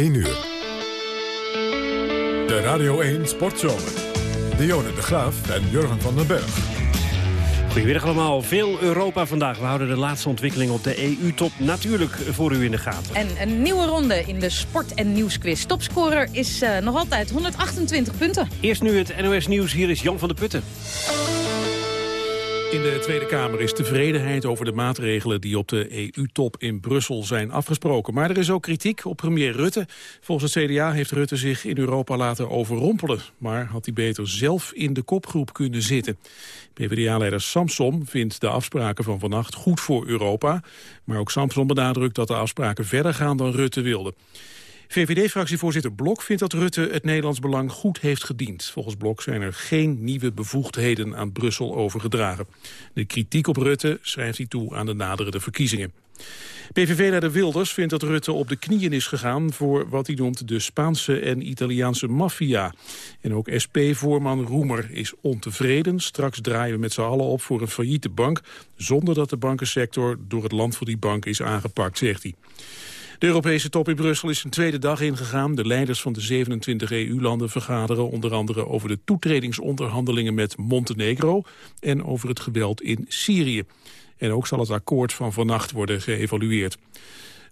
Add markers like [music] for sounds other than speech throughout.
1 uur. De Radio 1 Sportzomer. Dionne de Graaf en Jurgen van den Berg. Goedemiddag allemaal. Veel Europa vandaag. We houden de laatste ontwikkeling op de EU-top natuurlijk voor u in de gaten. En een nieuwe ronde in de sport- en nieuwsquiz. Topscorer is uh, nog altijd 128 punten. Eerst nu het NOS Nieuws. Hier is Jan van der Putten. In de Tweede Kamer is tevredenheid over de maatregelen die op de EU-top in Brussel zijn afgesproken. Maar er is ook kritiek op premier Rutte. Volgens het CDA heeft Rutte zich in Europa laten overrompelen. Maar had hij beter zelf in de kopgroep kunnen zitten. PvdA-leider Samson vindt de afspraken van vannacht goed voor Europa. Maar ook Samson benadrukt dat de afspraken verder gaan dan Rutte wilde. VVD-fractievoorzitter Blok vindt dat Rutte het Nederlands belang goed heeft gediend. Volgens Blok zijn er geen nieuwe bevoegdheden aan Brussel overgedragen. De kritiek op Rutte schrijft hij toe aan de naderende verkiezingen. PVV-leider Wilders vindt dat Rutte op de knieën is gegaan voor wat hij noemt de Spaanse en Italiaanse maffia. En ook SP-voorman Roemer is ontevreden. Straks draaien we met z'n allen op voor een failliete bank, zonder dat de bankensector door het land voor die bank is aangepakt, zegt hij. De Europese top in Brussel is een tweede dag ingegaan. De leiders van de 27 EU-landen vergaderen onder andere over de toetredingsonderhandelingen met Montenegro en over het geweld in Syrië. En ook zal het akkoord van vannacht worden geëvalueerd.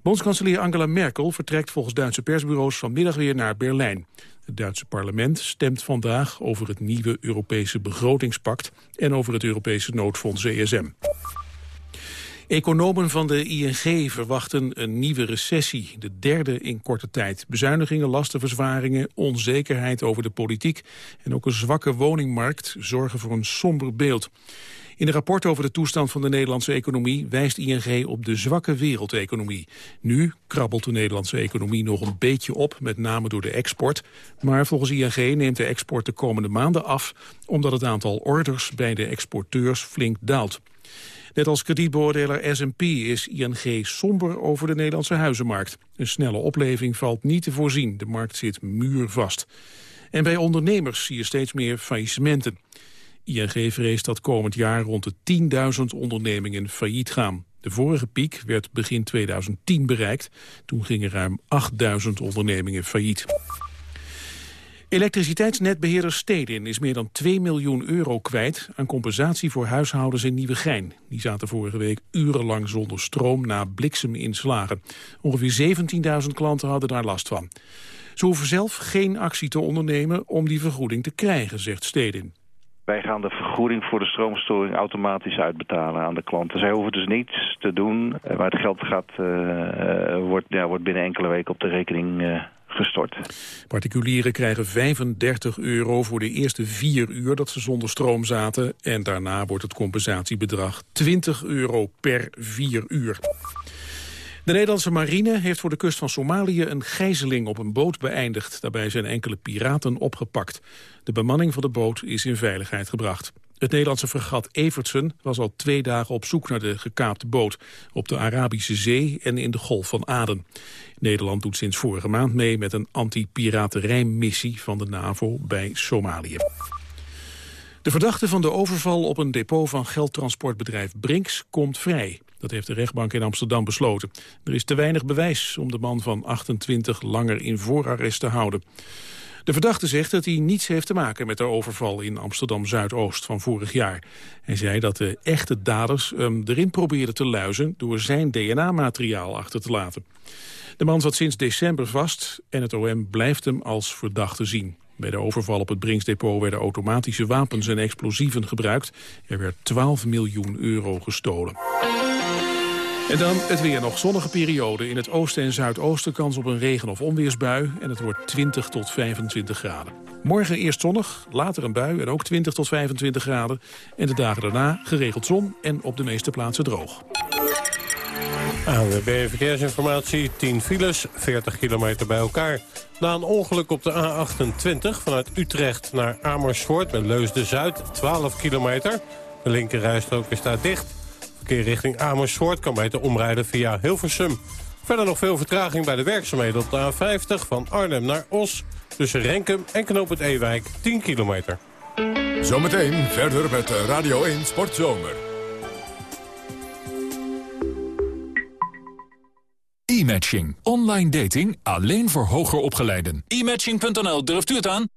Bondskanselier Angela Merkel vertrekt volgens Duitse persbureaus vanmiddag weer naar Berlijn. Het Duitse parlement stemt vandaag over het nieuwe Europese begrotingspact en over het Europese noodfonds ESM. Economen van de ING verwachten een nieuwe recessie, de derde in korte tijd. Bezuinigingen, lastenverzwaringen, onzekerheid over de politiek en ook een zwakke woningmarkt zorgen voor een somber beeld. In een rapport over de toestand van de Nederlandse economie wijst ING op de zwakke wereldeconomie. Nu krabbelt de Nederlandse economie nog een beetje op, met name door de export. Maar volgens ING neemt de export de komende maanden af, omdat het aantal orders bij de exporteurs flink daalt. Net als kredietbeoordeler S&P is ING somber over de Nederlandse huizenmarkt. Een snelle opleving valt niet te voorzien. De markt zit muurvast. En bij ondernemers zie je steeds meer faillissementen. ING vreest dat komend jaar rond de 10.000 ondernemingen failliet gaan. De vorige piek werd begin 2010 bereikt. Toen gingen ruim 8.000 ondernemingen failliet. Elektriciteitsnetbeheerder Stedin is meer dan 2 miljoen euro kwijt aan compensatie voor huishoudens in Nieuwegein. Die zaten vorige week urenlang zonder stroom na blikseminslagen. Ongeveer 17.000 klanten hadden daar last van. Ze hoeven zelf geen actie te ondernemen om die vergoeding te krijgen, zegt Stedin. Wij gaan de vergoeding voor de stroomstoring automatisch uitbetalen aan de klanten. Zij hoeven dus niets te doen, maar het geld gaat, uh, wordt, ja, wordt binnen enkele weken op de rekening uh, gestort. Particulieren krijgen 35 euro voor de eerste vier uur dat ze zonder stroom zaten. En daarna wordt het compensatiebedrag 20 euro per vier uur. De Nederlandse marine heeft voor de kust van Somalië een gijzeling op een boot beëindigd. Daarbij zijn enkele piraten opgepakt. De bemanning van de boot is in veiligheid gebracht. Het Nederlandse fregat Evertsen was al twee dagen op zoek naar de gekaapte boot... op de Arabische Zee en in de Golf van Aden. Nederland doet sinds vorige maand mee met een anti-piraterijmissie van de NAVO bij Somalië. De verdachte van de overval op een depot van geldtransportbedrijf Brinks komt vrij. Dat heeft de rechtbank in Amsterdam besloten. Er is te weinig bewijs om de man van 28 langer in voorarrest te houden. De verdachte zegt dat hij niets heeft te maken met de overval in Amsterdam-Zuidoost van vorig jaar. Hij zei dat de echte daders hem erin probeerden te luizen door zijn DNA-materiaal achter te laten. De man zat sinds december vast en het OM blijft hem als verdachte zien. Bij de overval op het Brinksdepot werden automatische wapens en explosieven gebruikt. Er werd 12 miljoen euro gestolen. En dan het weer nog. Zonnige periode. In het oosten en zuidoosten kans op een regen- of onweersbui. En het wordt 20 tot 25 graden. Morgen eerst zonnig, later een bui en ook 20 tot 25 graden. En de dagen daarna geregeld zon en op de meeste plaatsen droog. ANWB Verkeersinformatie, 10 files, 40 kilometer bij elkaar. Na een ongeluk op de A28 vanuit Utrecht naar Amersfoort... bij Leusden-Zuid, 12 kilometer. De linkerrijstrook is daar dicht. Verkeer richting Amersfoort kan beter omrijden via Hilversum. Verder nog veel vertraging bij de werkzaamheden op de A50... van Arnhem naar Os, tussen Renkum en Knoop het Ewijk, 10 kilometer. Zometeen verder met Radio 1 Sportzomer. E-matching. Online dating alleen voor hoger opgeleiden. E-matching.nl, durft u het aan?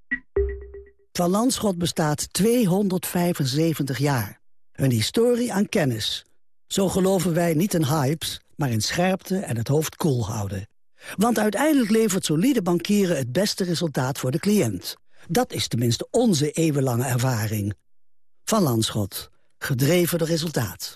Van Landschot bestaat 275 jaar. Een historie aan kennis. Zo geloven wij niet in hypes, maar in scherpte en het hoofd koel houden. Want uiteindelijk levert solide bankieren het beste resultaat voor de cliënt. Dat is tenminste onze eeuwenlange ervaring. Van Landschot. Gedreven door resultaat.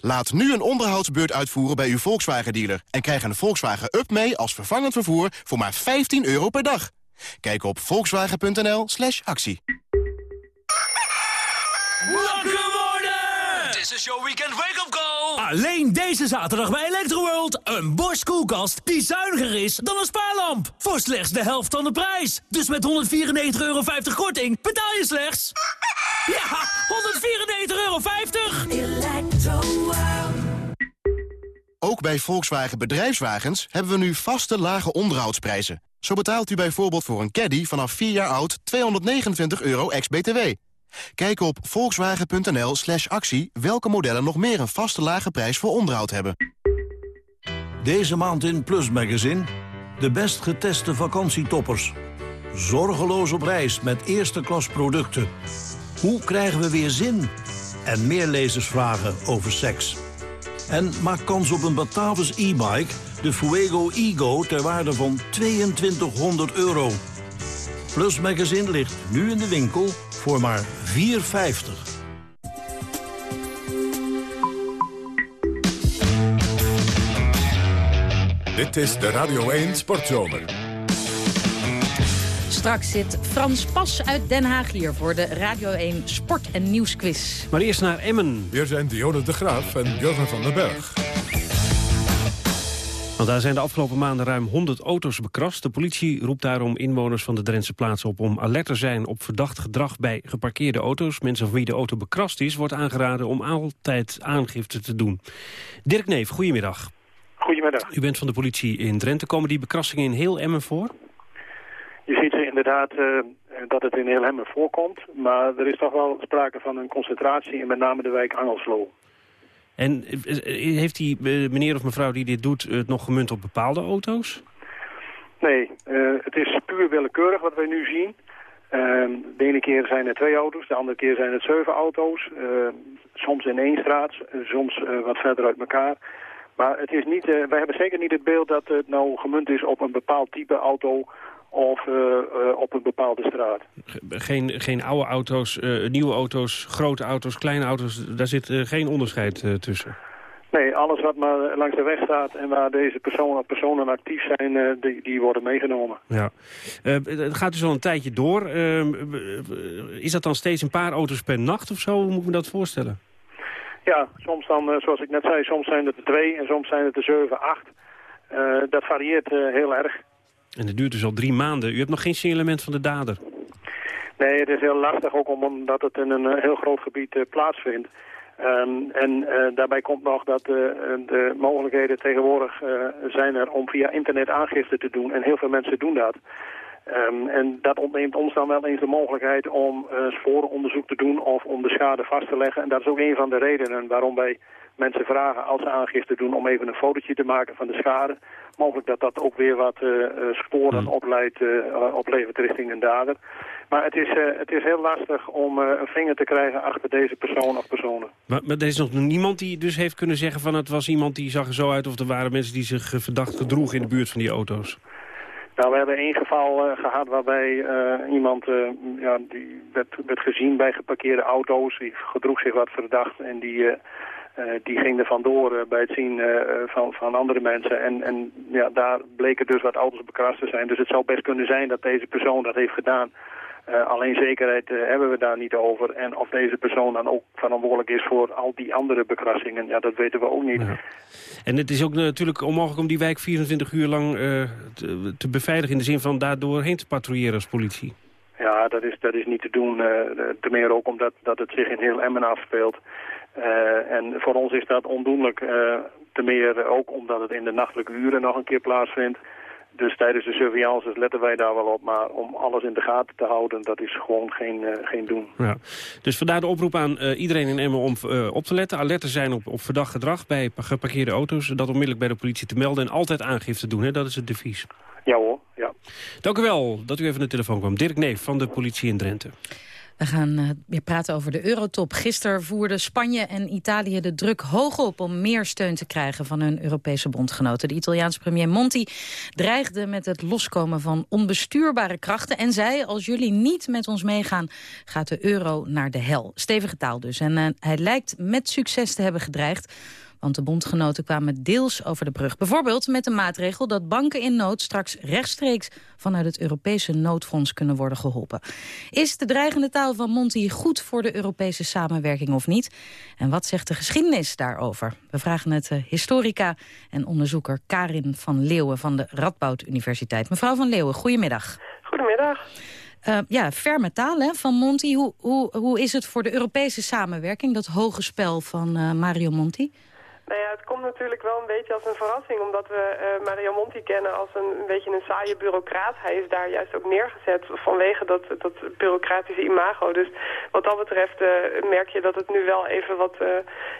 Laat nu een onderhoudsbeurt uitvoeren bij uw Volkswagen-dealer... en krijg een Volkswagen Up mee als vervangend vervoer voor maar 15 euro per dag. Kijk op volkswagen.nl slash actie. Wakker worden! Dit is jouw weekend wake-up call! Alleen deze zaterdag bij Electroworld. Een Bosch koelkast die zuiniger is dan een spaarlamp. Voor slechts de helft van de prijs. Dus met 194,50 euro korting betaal je slechts... Ja, 194,50 euro. Ook bij Volkswagen Bedrijfswagens hebben we nu vaste lage onderhoudsprijzen. Zo betaalt u bijvoorbeeld voor een caddy vanaf 4 jaar oud 229 euro ex-BTW. Kijk op volkswagen.nl slash actie welke modellen nog meer een vaste lage prijs voor onderhoud hebben. Deze maand in Plus Magazine de best geteste vakantietoppers. Zorgeloos op reis met eerste klas producten. Hoe krijgen we weer zin? En meer lezersvragen over seks. En maak kans op een Batavus e-bike, de Fuego Ego, ter waarde van 2200 euro. Plus Magazine ligt nu in de winkel voor maar 4,50. Dit is de Radio 1 Sportzomer. Straks zit Frans Pas uit Den Haag hier voor de Radio 1 Sport- en Nieuwsquiz. Maar eerst naar Emmen. Hier zijn Dionne de Graaf en Jurgen van den Berg. Want daar zijn de afgelopen maanden ruim 100 auto's bekrast. De politie roept daarom inwoners van de Drentse plaats op... om alert te zijn op verdacht gedrag bij geparkeerde auto's. Mensen van wie de auto bekrast is, wordt aangeraden om altijd aangifte te doen. Dirk Neef, goedemiddag. Goedemiddag. U bent van de politie in Drenthe. Komen die bekrassingen in heel Emmen voor? Je ziet inderdaad uh, dat het in heel Emmen voorkomt. Maar er is toch wel sprake van een concentratie in met name de wijk Angelslo. En heeft die meneer of mevrouw die dit doet het nog gemunt op bepaalde auto's? Nee, uh, het is puur willekeurig wat wij nu zien. Uh, de ene keer zijn er twee auto's, de andere keer zijn het zeven auto's. Uh, soms in één straat, soms wat verder uit elkaar. Maar het is niet, wij hebben zeker niet het beeld dat het nou gemunt is op een bepaald type auto of uh, uh, op een bepaalde straat. Geen, geen oude auto's, uh, nieuwe auto's, grote auto's, kleine auto's, daar zit geen onderscheid tussen? Nee, alles wat maar langs de weg staat en waar deze personen, personen actief zijn, die, die worden meegenomen. Ja. het gaat dus al een tijdje door. Ehm, is dat dan steeds een paar auto's per nacht of zo? Hoe moet ik me dat voorstellen? Ja, soms dan, zoals ik net zei, soms zijn het er twee en soms zijn het er zeven, acht. dat varieert heel erg. En het duurt dus al drie maanden. U hebt nog geen signalement van de dader? Nee, het is heel lastig ook omdat het in een heel groot gebied uh, plaatsvindt. Um, en uh, daarbij komt nog dat de mogelijkheden tegenwoordig zijn er om via internet aangifte te doen. En heel veel mensen doen dat. Um, en dat ontneemt ons dan wel eens de mogelijkheid om sporenonderzoek te doen of om de schade vast te leggen. En dat is ook een van de redenen waarom wij mensen vragen als ze aangifte doen om even een fotootje te maken van de schade. Mogelijk dat dat ook weer wat uh, sporen hmm. opleidt, uh, oplevert richting een dader. Maar het is, uh, het is heel lastig om een vinger te krijgen achter deze persoon of personen. Maar, maar er is nog niemand die dus heeft kunnen zeggen van het was iemand die zag er zo uit... of er waren mensen die zich verdacht gedroegen in de buurt van die auto's? Nou, we hebben één geval uh, gehad waarbij uh, iemand uh, ja, die werd, gezien bij geparkeerde auto's. Die gedroeg zich wat verdacht en die die ging er vandoor bij het zien van, van andere mensen. En, en ja, daar bleken dus wat auto's bekrast te zijn. Dus het zou best kunnen zijn dat deze persoon dat heeft gedaan Uh, alleen zekerheid uh, hebben we daar niet over. En of deze persoon dan ook verantwoordelijk is voor al die andere bekrassingen, ja, dat weten we ook niet. En het is ook natuurlijk onmogelijk om die wijk 24 uur lang uh, te, te, beveiligen... in de zin van daar doorheen te patrouilleren als politie. Ja, dat is, dat is niet te doen. ten meer ook omdat dat het zich in heel Emmen afspeelt. en voor ons is dat ondoenlijk. ten meer ook omdat het in de nachtelijke uren nog een keer plaatsvindt. Dus tijdens de surveillance letten wij daar wel op. Maar om alles in de gaten te houden, dat is gewoon geen, uh, geen doen. Ja. Dus vandaar de oproep aan uh, iedereen in Emmen om uh, op te letten. Alert te zijn op, op verdacht gedrag bij geparkeerde auto's. Dat onmiddellijk bij de politie te melden en altijd aangifte doen. Hè? Dat is het devies. Ja hoor, ja. Dank u wel dat u even de telefoon kwam. Dirk Neef van de politie in Drenthe. We gaan uh, weer praten over de eurotop. Gisteren voerden Spanje en Italië de druk hoog op... om meer steun te krijgen van hun Europese bondgenoten. De Italiaanse premier Monti dreigde met het loskomen van onbestuurbare krachten... en zei, als jullie niet met ons meegaan, gaat de euro naar de hel. Stevige taal dus. En uh, hij lijkt met succes te hebben gedreigd want de bondgenoten kwamen deels over de brug. Bijvoorbeeld met de maatregel dat banken in nood straks rechtstreeks vanuit het Europese noodfonds kunnen worden geholpen. Is de dreigende taal van Monti goed voor de Europese samenwerking of niet? En wat zegt de geschiedenis daarover? We vragen het uh, historica en onderzoeker Karin van Leeuwen van de Radboud Universiteit. Mevrouw van Leeuwen, goedemiddag. Goedemiddag. Uh, ja, ferme taal hè, van Monti. Hoe, hoe, hoe is het voor de Europese samenwerking, dat hoge spel van uh, Mario Monti? Nou ja, het komt natuurlijk wel een beetje als een verrassing, omdat we uh, Mario Monti kennen als een, een, beetje een saaie bureaucraat. Hij is daar juist ook neergezet vanwege dat, dat bureaucratische imago. Dus wat dat betreft uh, merk je dat het nu wel even wat, uh,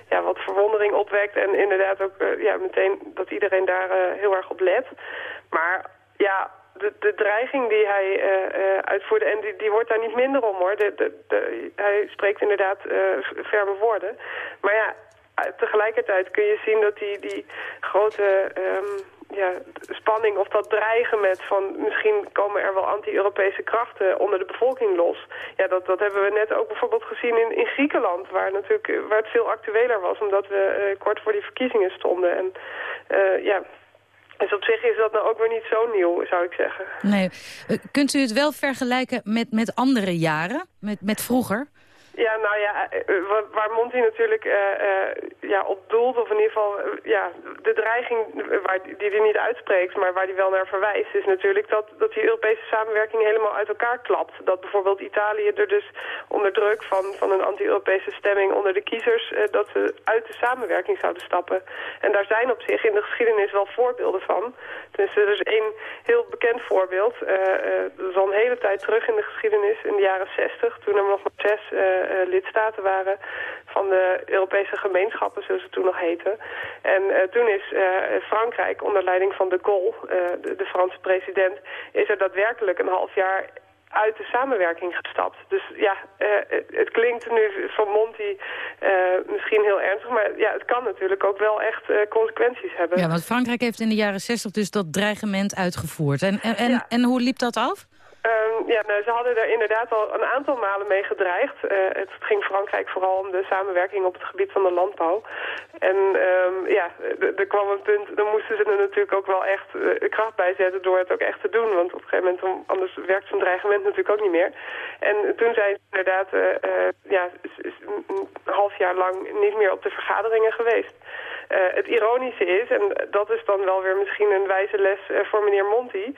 ja, wat verwondering opwekt. En inderdaad ook ja, meteen dat iedereen daar heel erg op let. Maar ja, de, de dreiging die hij uitvoerde, en die, die wordt daar niet minder om hoor. De, de, hij spreekt inderdaad uh, ferme woorden. Maar ja, tegelijkertijd kun je zien dat die, die grote um, ja, spanning of dat dreigen met van misschien komen er wel anti-Europese krachten onder de bevolking los. Ja, dat, dat hebben we net ook bijvoorbeeld gezien in, in Griekenland, waar, natuurlijk, waar het veel actueler was, omdat we uh, kort voor die verkiezingen stonden. En uh, ja, dus op zich is dat nou ook weer niet zo nieuw, zou ik zeggen. Nee. Kunt u het wel vergelijken met, met andere jaren, met, met vroeger? Ja, nou ja, eh, eh, waar Monti natuurlijk uh, ja, op doelt, of in ieder geval ja, de dreiging waar, die hij niet uitspreekt, maar waar hij wel naar verwijst, is natuurlijk dat, dat die Europese samenwerking helemaal uit elkaar klapt. Dat bijvoorbeeld Italië er dus onder druk van, van een anti-Europese stemming onder de kiezers, dat ze uit de samenwerking zouden stappen. En daar zijn op zich in de geschiedenis wel voorbeelden van. Tenminste, er is één heel bekend voorbeeld. dat is al een hele tijd terug in de geschiedenis, in de jaren 60, toen er nog maar zes lidstaten waren van de Europese gemeenschappen, zoals het toen nog heette. En uh, toen is uh, Frankrijk onder leiding van de Gaulle, de, de, Franse president, is er daadwerkelijk een half jaar uit de samenwerking gestapt. Dus ja, het klinkt nu van Monti misschien heel ernstig, maar ja, het kan natuurlijk ook wel echt consequenties hebben. Ja, want Frankrijk heeft in de jaren 60 dus dat dreigement uitgevoerd. En, en, en, en hoe liep dat af? Um, ja, nou, ze hadden er inderdaad al een aantal malen mee gedreigd. Uh, het ging Frankrijk vooral om de samenwerking op het gebied van de landbouw. En um, ja, er kwam een punt, dan moesten ze er natuurlijk ook wel echt uh, kracht bij zetten door het ook echt te doen. Want op een gegeven moment, anders werkt zo'n dreigement natuurlijk ook niet meer. En toen zijn ze inderdaad uh, ja, een half jaar lang niet meer op de vergaderingen geweest. Uh, het ironische is, en dat is dan wel weer misschien een wijze les uh, voor meneer Monti...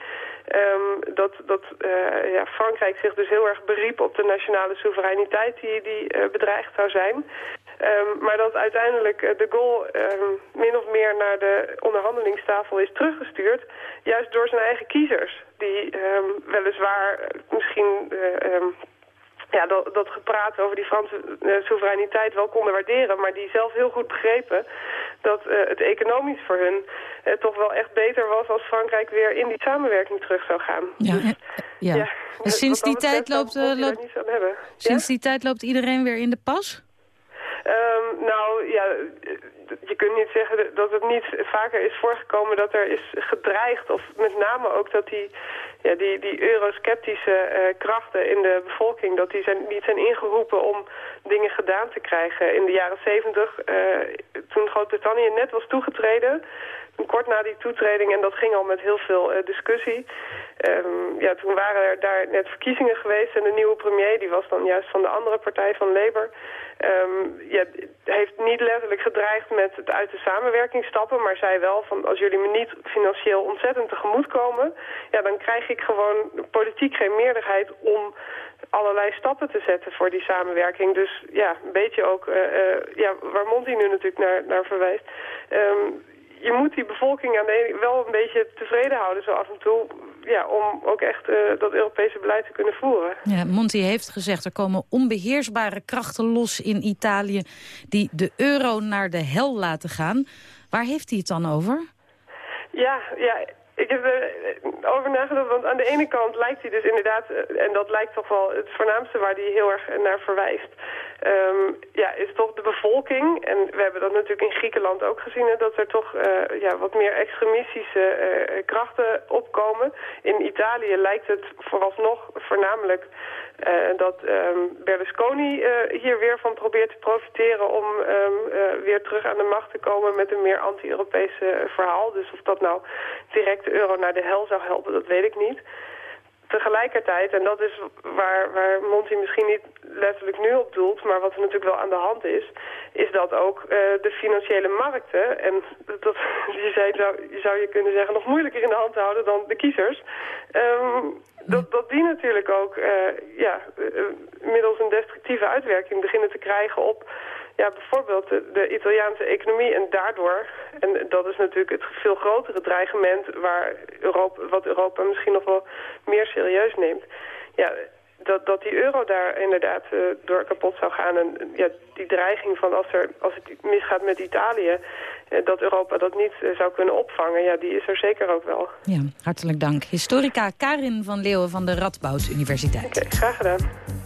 Um, dat, dat uh, ja, Frankrijk zich dus heel erg beriep op de nationale soevereiniteit die, die bedreigd zou zijn. Um, maar dat uiteindelijk de Gaulle um, min of meer naar de onderhandelingstafel is teruggestuurd... juist door zijn eigen kiezers, die weliswaar misschien ja, dat, dat gepraat over die Franse uh, soevereiniteit wel konden waarderen... maar die zelf heel goed begrepen dat uh, het economisch voor hun uh, toch wel echt beter was... als Frankrijk weer in die samenwerking terug zou gaan. Ja, dus, ja. ja. En sinds die, tijd loopt, loopt, sinds die tijd loopt iedereen weer in de pas? Um, nou, ja, je kunt niet zeggen dat het niet vaker is voorgekomen dat er is gedreigd. Of met name ook dat die, ja, die, die eurosceptische uh, krachten in de bevolking... dat die zijn, niet zijn ingeroepen om dingen gedaan te krijgen. In de jaren zeventig, uh, toen Groot-Brittannië net was toegetreden kort na die toetreding en dat ging al met heel veel discussie. Um, ja, toen waren er daar net verkiezingen geweest en de nieuwe premier, die was dan juist van de andere partij, van Labour, um, ja, heeft niet letterlijk gedreigd met het uit de samenwerking stappen, maar zei wel van als jullie me niet financieel ontzettend tegemoet komen, ja, dan krijg ik gewoon politiek geen meerderheid om allerlei stappen te zetten voor die samenwerking. Dus ja, een beetje ook uh, uh, ja, waar Monty nu natuurlijk naar, naar verwijst. Um, je moet die bevolking aan de wel een beetje tevreden houden zo af en toe ja, om ook echt uh, dat Europese beleid te kunnen voeren. Ja, Monti heeft gezegd er komen onbeheersbare krachten los in Italië... die de euro naar de hel laten gaan. Waar heeft hij het dan over? Ja, ja ik heb erover nagedacht, want aan de ene kant lijkt hij dus inderdaad... Eh, en dat lijkt toch wel het voornaamste waar hij heel erg naar verwijst... Um, ja, is toch de bevolking. En we hebben dat natuurlijk in Griekenland ook gezien... Hè, dat er toch uh, ja, wat meer extremistische krachten opkomen. In Italië lijkt het vooralsnog voornamelijk... Uh, dat um, Berlusconi hier weer van probeert te profiteren... om um, weer terug aan de macht te komen met een meer anti-Europese verhaal. Dus of dat nou direct de euro naar de hel zou helpen, dat weet ik niet tegelijkertijd, en dat is waar, waar Monty misschien niet letterlijk nu op doelt, maar wat er natuurlijk wel aan de hand is, is dat ook uh, de financiële markten, en dat [laughs] je, zei, zou, zou je kunnen zeggen nog moeilijker in de hand houden dan de kiezers, um, dat, dat die natuurlijk ook uh, ja, uh, middels een destructieve uitwerking beginnen te krijgen op ja, bijvoorbeeld de, de, Italiaanse economie en daardoor, en dat is natuurlijk het veel grotere dreigement waar Europa, wat Europa misschien nog wel meer serieus neemt. Ja, dat, dat die euro daar inderdaad uh, door kapot zou gaan. En ja, die dreiging van als, er, als het misgaat met Italië, uh, dat Europa dat niet uh, zou kunnen opvangen, ja, die is er zeker ook wel. Ja, hartelijk dank. Historica Karin van Leeuwen van de Radboud Universiteit. Oké, okay, graag gedaan.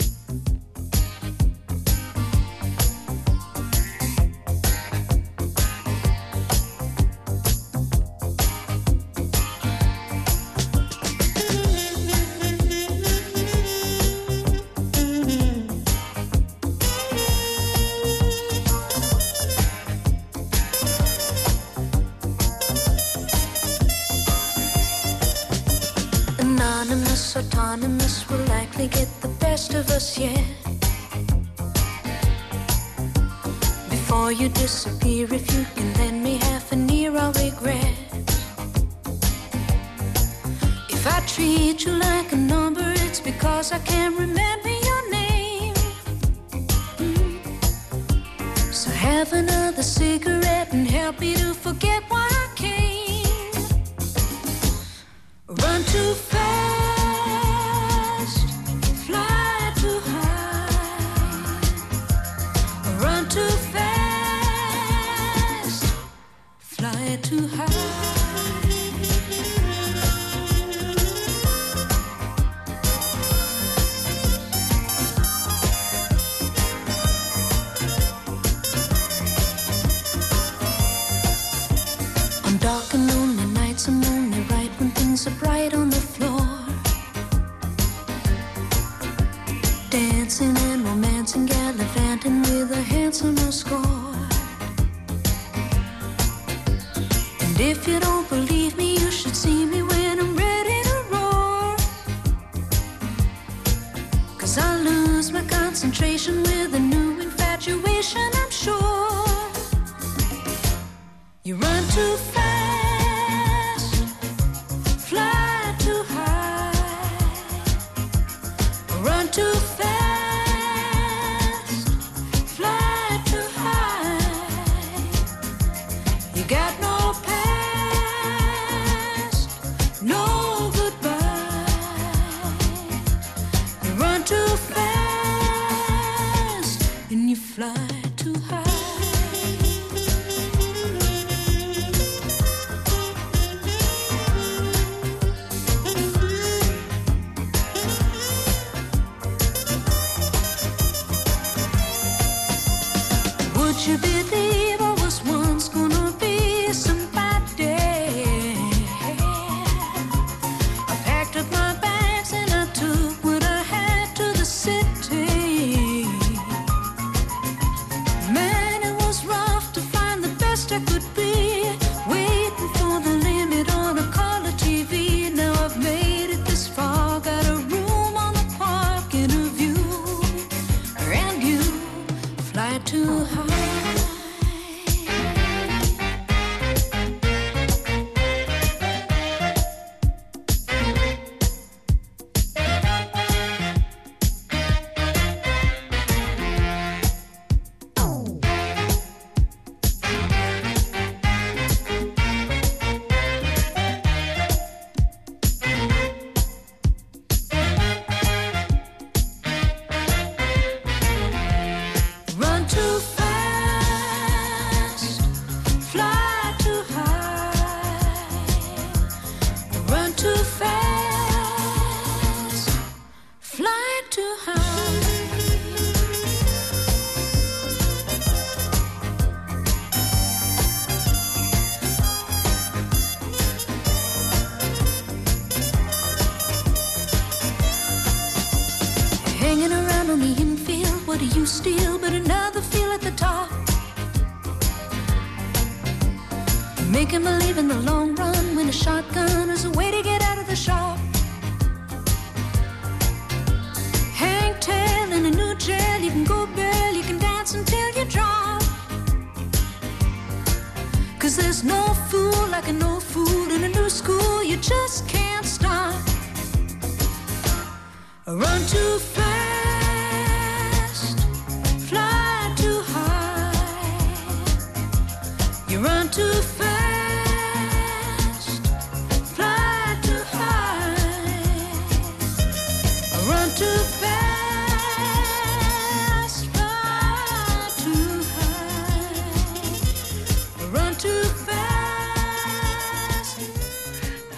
Yet. Before you disappear, if you can lend me half an ear, I'll regret. If I treat you like a number, it's because I can't remember your name. Mm. So have another cigarette and help me to forget why I came. Run too top? Making believe in the long run when a shotgun is a way to get out of the shop. Hang tail in a new jail, you can go bail, you can dance until you drop. Cause there's no fool like a no fool in a new school, you just can't stop. Run too fast,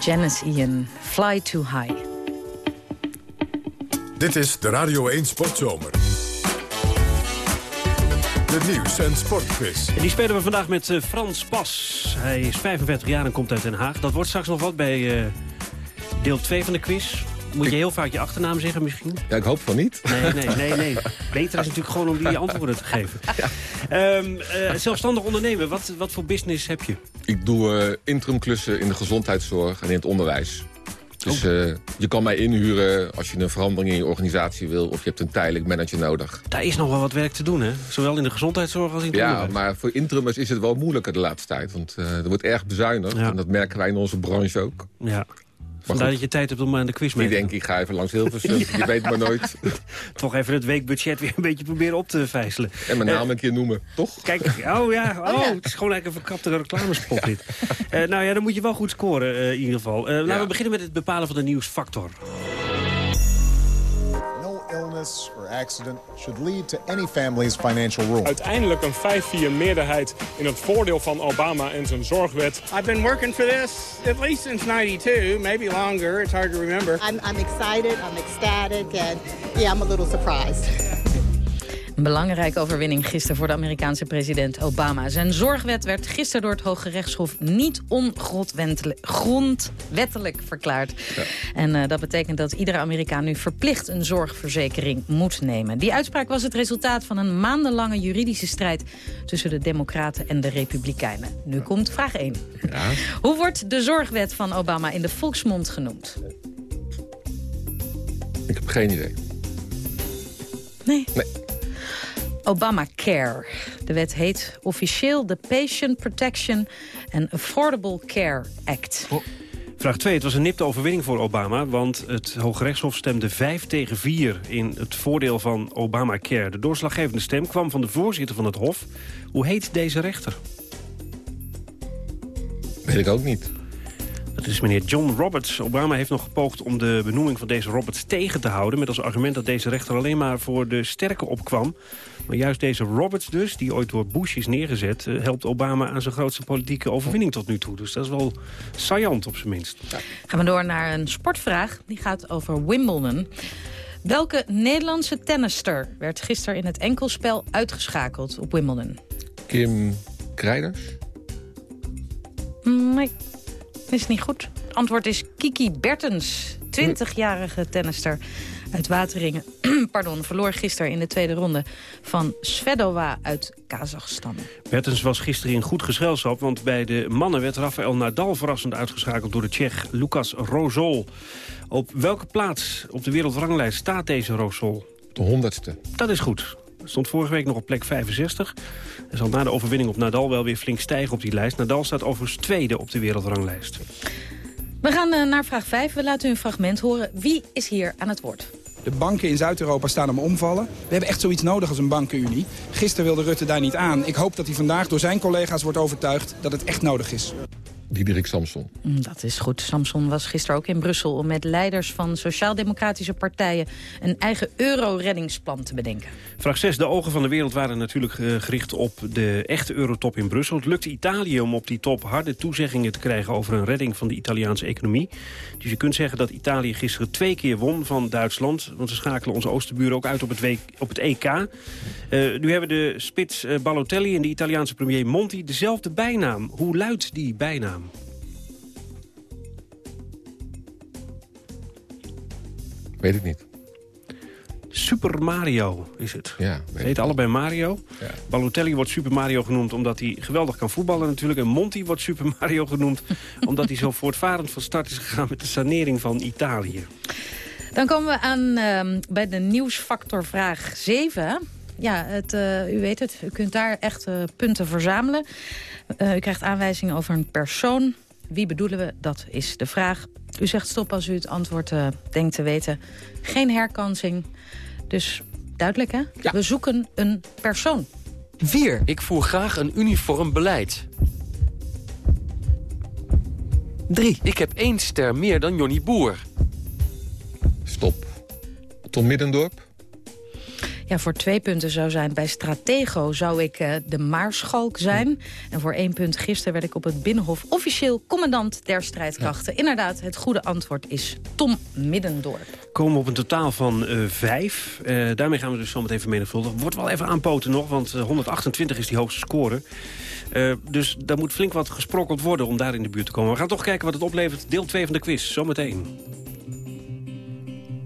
Janice Ian, Fly Too High. Dit is de Radio 1 Sportzomer. De nieuws- en sportquiz. En die spelen we vandaag met eh, Frans Pas. Hij is 45 jaar en komt uit Den Haag. Dat wordt straks nog wat bij eh, deel 2 van de quiz. Moet je heel vaak je achternaam zeggen misschien? Ja, ik hoop van niet. Nee, nee, nee, nee. [laughs] Beter is natuurlijk gewoon om die antwoorden te geven. Ehm, eh, zelfstandig ondernemen, wat, wat voor business heb je? Ik doe eh interimklussen in de gezondheidszorg en in het onderwijs. Dus Oh. eh, je kan mij inhuren als je een verandering in je organisatie wil... of je hebt een tijdelijk manager nodig. Daar is nog wel wat werk te doen, hè? Zowel in de gezondheidszorg als in het Ja, onderwijs. maar voor interimmers is het wel moeilijker de laatste tijd. Want eh, er wordt erg bezuinigd. En dat merken wij in onze branche ook. Ja. Vandaar dat je tijd hebt om aan de quiz mee Ik te denk, ik ga even langs Hilversum. [laughs] Je weet maar nooit. [laughs] Toch even het weekbudget weer een beetje proberen op te vijzelen. En mijn Eh, naam een keer noemen, toch? Kijk, oh ja, [laughs] oh, het is gewoon eigenlijk een verkapte reclamespot dit. Eh, nou ja, dan moet je wel goed scoren eh, in ieder geval. Eh, laten we beginnen met het bepalen van de nieuwsfactor. No illness or accident should lead to any family's financial ruin. Uiteindelijk een 5-4 meerderheid in het voordeel van Obama en zijn zorgwet. I've been working for this at least since 92, maybe longer. It's hard to remember. I'm, I'm excited, I'm ecstatic, and yeah, I'm a little surprised. [laughs] Een belangrijke overwinning gisteren voor de Amerikaanse president Obama. Zijn zorgwet werd gisteren door het Hoge Rechtshof niet ongrondwettelijk verklaard. En eh, dat betekent dat iedere Amerikaan nu verplicht een zorgverzekering moet nemen. Die uitspraak was het resultaat van een maandenlange juridische strijd tussen de Democraten en de Republikeinen. Nu komt vraag 1. Hoe wordt de zorgwet van Obama in de volksmond genoemd? Ik heb geen idee. Nee. Obamacare. De wet heet officieel de Patient Protection and Affordable Care Act. Vraag 2. Het was een nipte overwinning voor Obama, want het Hoge Rechtshof stemde 5 tegen 4 in het voordeel van Obamacare. De doorslaggevende stem kwam van de voorzitter van het Hof. Hoe heet deze rechter? Weet ik ook niet. Dat is meneer John Roberts. Obama heeft nog gepoogd om de benoeming van deze Roberts tegen te houden... met als argument dat deze rechter alleen maar voor de sterke opkwam. Maar juist deze Roberts dus, die ooit door Bush is neergezet... eh, helpt Obama aan zijn grootste politieke overwinning tot nu toe. Dus dat is wel saillant op zijn minst. Gaan we door naar een sportvraag. Die gaat over Wimbledon. Welke Nederlandse tennister werd gisteren in het enkelspel uitgeschakeld op Wimbledon? Kim Kreiders? Nee, is niet goed. Het antwoord is Kiki Bertens, 20-jarige tennister uit Wateringen. [clears throat] Pardon, verloor gisteren in de tweede ronde van Svedova uit Kazachstan. Bertens was gisteren in goed gezelschap... want bij de mannen werd Rafael Nadal verrassend uitgeschakeld... door de Tsjech Lucas Rozol. Op welke plaats op de wereldranglijst staat deze Rozol? De honderdste. Dat is goed. Stond vorige week nog op plek 65. Hij zal na de overwinning op Nadal wel weer flink stijgen op die lijst. Nadal staat overigens tweede op de wereldranglijst. We gaan eh, naar vraag 5. We laten u een fragment horen. Wie is hier aan het woord? De banken in Zuid-Europa staan om omvallen. We hebben echt zoiets nodig als een bankenunie. Gisteren wilde Rutte daar niet aan. Ik hoop dat hij vandaag door zijn collega's wordt overtuigd dat het echt nodig is. Diederik Samson. Mm, Dat is goed. Samson was gisteren ook in Brussel om met leiders van sociaal-democratische partijen een eigen euro-reddingsplan te bedenken. Vraag 6. De ogen van de wereld waren natuurlijk eh, gericht op de echte eurotop in Brussel. Het lukte Italië om op die top harde toezeggingen te krijgen over een redding van de Italiaanse economie. Dus je kunt zeggen dat Italië gisteren twee keer won van Duitsland. Want ze schakelen onze oosterburen ook uit op het, week, op het EK. Eh, nu hebben de spits eh, Balotelli en de Italiaanse premier Monti dezelfde bijnaam. Hoe luidt die bijnaam? Weet ik niet. Super Mario is het. Ja, Ze heten allebei Mario. Ja. Balotelli wordt Super Mario genoemd omdat hij geweldig kan voetballen natuurlijk. En Monti wordt Super Mario genoemd [laughs] omdat hij zo voortvarend van start is gegaan met de sanering van Italië. Dan komen we aan ehm, bij de nieuwsfactor vraag 7. Ja, het, eh, u weet het, u kunt daar echt eh, punten verzamelen. Eh, u krijgt aanwijzingen over een persoon. Wie bedoelen we? Dat is de vraag. U zegt stop als u het antwoord eh, denkt te weten. Geen herkansing. Dus duidelijk, hè? We zoeken een persoon. 4. Ik voer graag een uniform beleid. 3. Ik heb één ster meer dan Jonny Boer. Stop. Tom Middendorp? Ja, voor twee punten zou zijn. Bij Stratego zou ik eh, de Maarschalk zijn. En voor één punt gisteren werd ik op het Binnenhof officieel commandant der strijdkrachten. Inderdaad, het goede antwoord is Tom Middendorp. Komen we op een totaal van eh, vijf. Eh, daarmee gaan we dus zometeen vermenigvuldigen. Wordt wel even aanpoten nog, want eh, 128 is die hoogste score. Dus daar moet flink wat gesprokkeld worden om daar in de buurt te komen. We gaan toch kijken wat het oplevert. Deel 2 van de quiz, zometeen.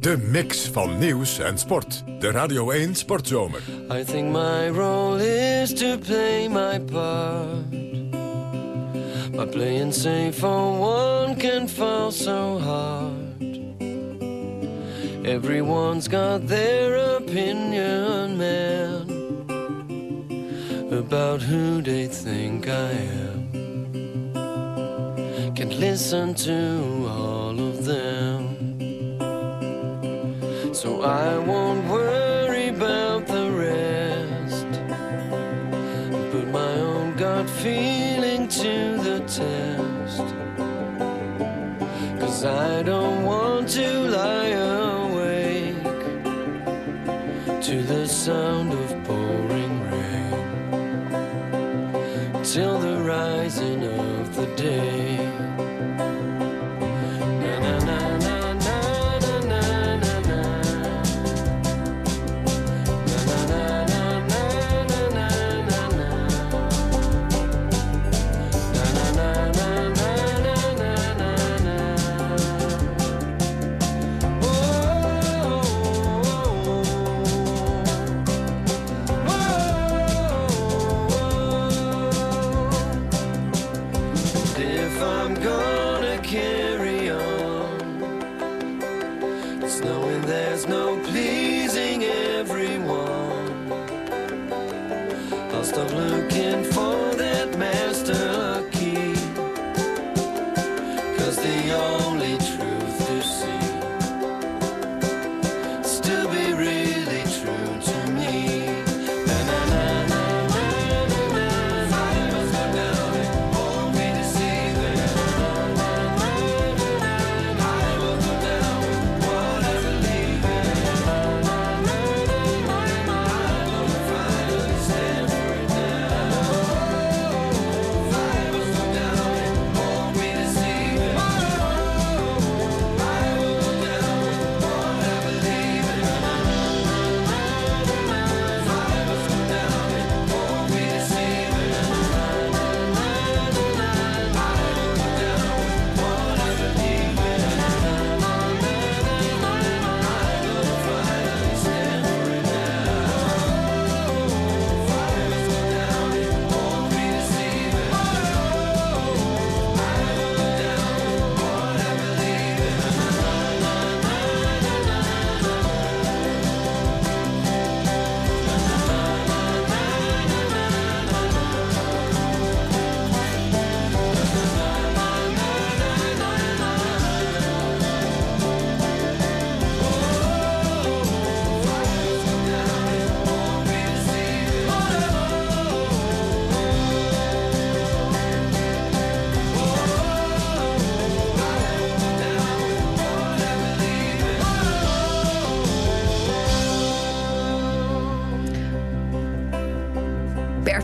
De mix van nieuws en sport. De Radio 1 Sportzomer. I think my role is to play my part. But playing safe for one can fall so hard. Everyone's got their opinion, man, about who they think I am. Can't listen to all of them. So I won't worry about the rest. Put my own gut feeling to the test. Cause I don't want to lie awake to the sound of pouring rain till the rising of the day.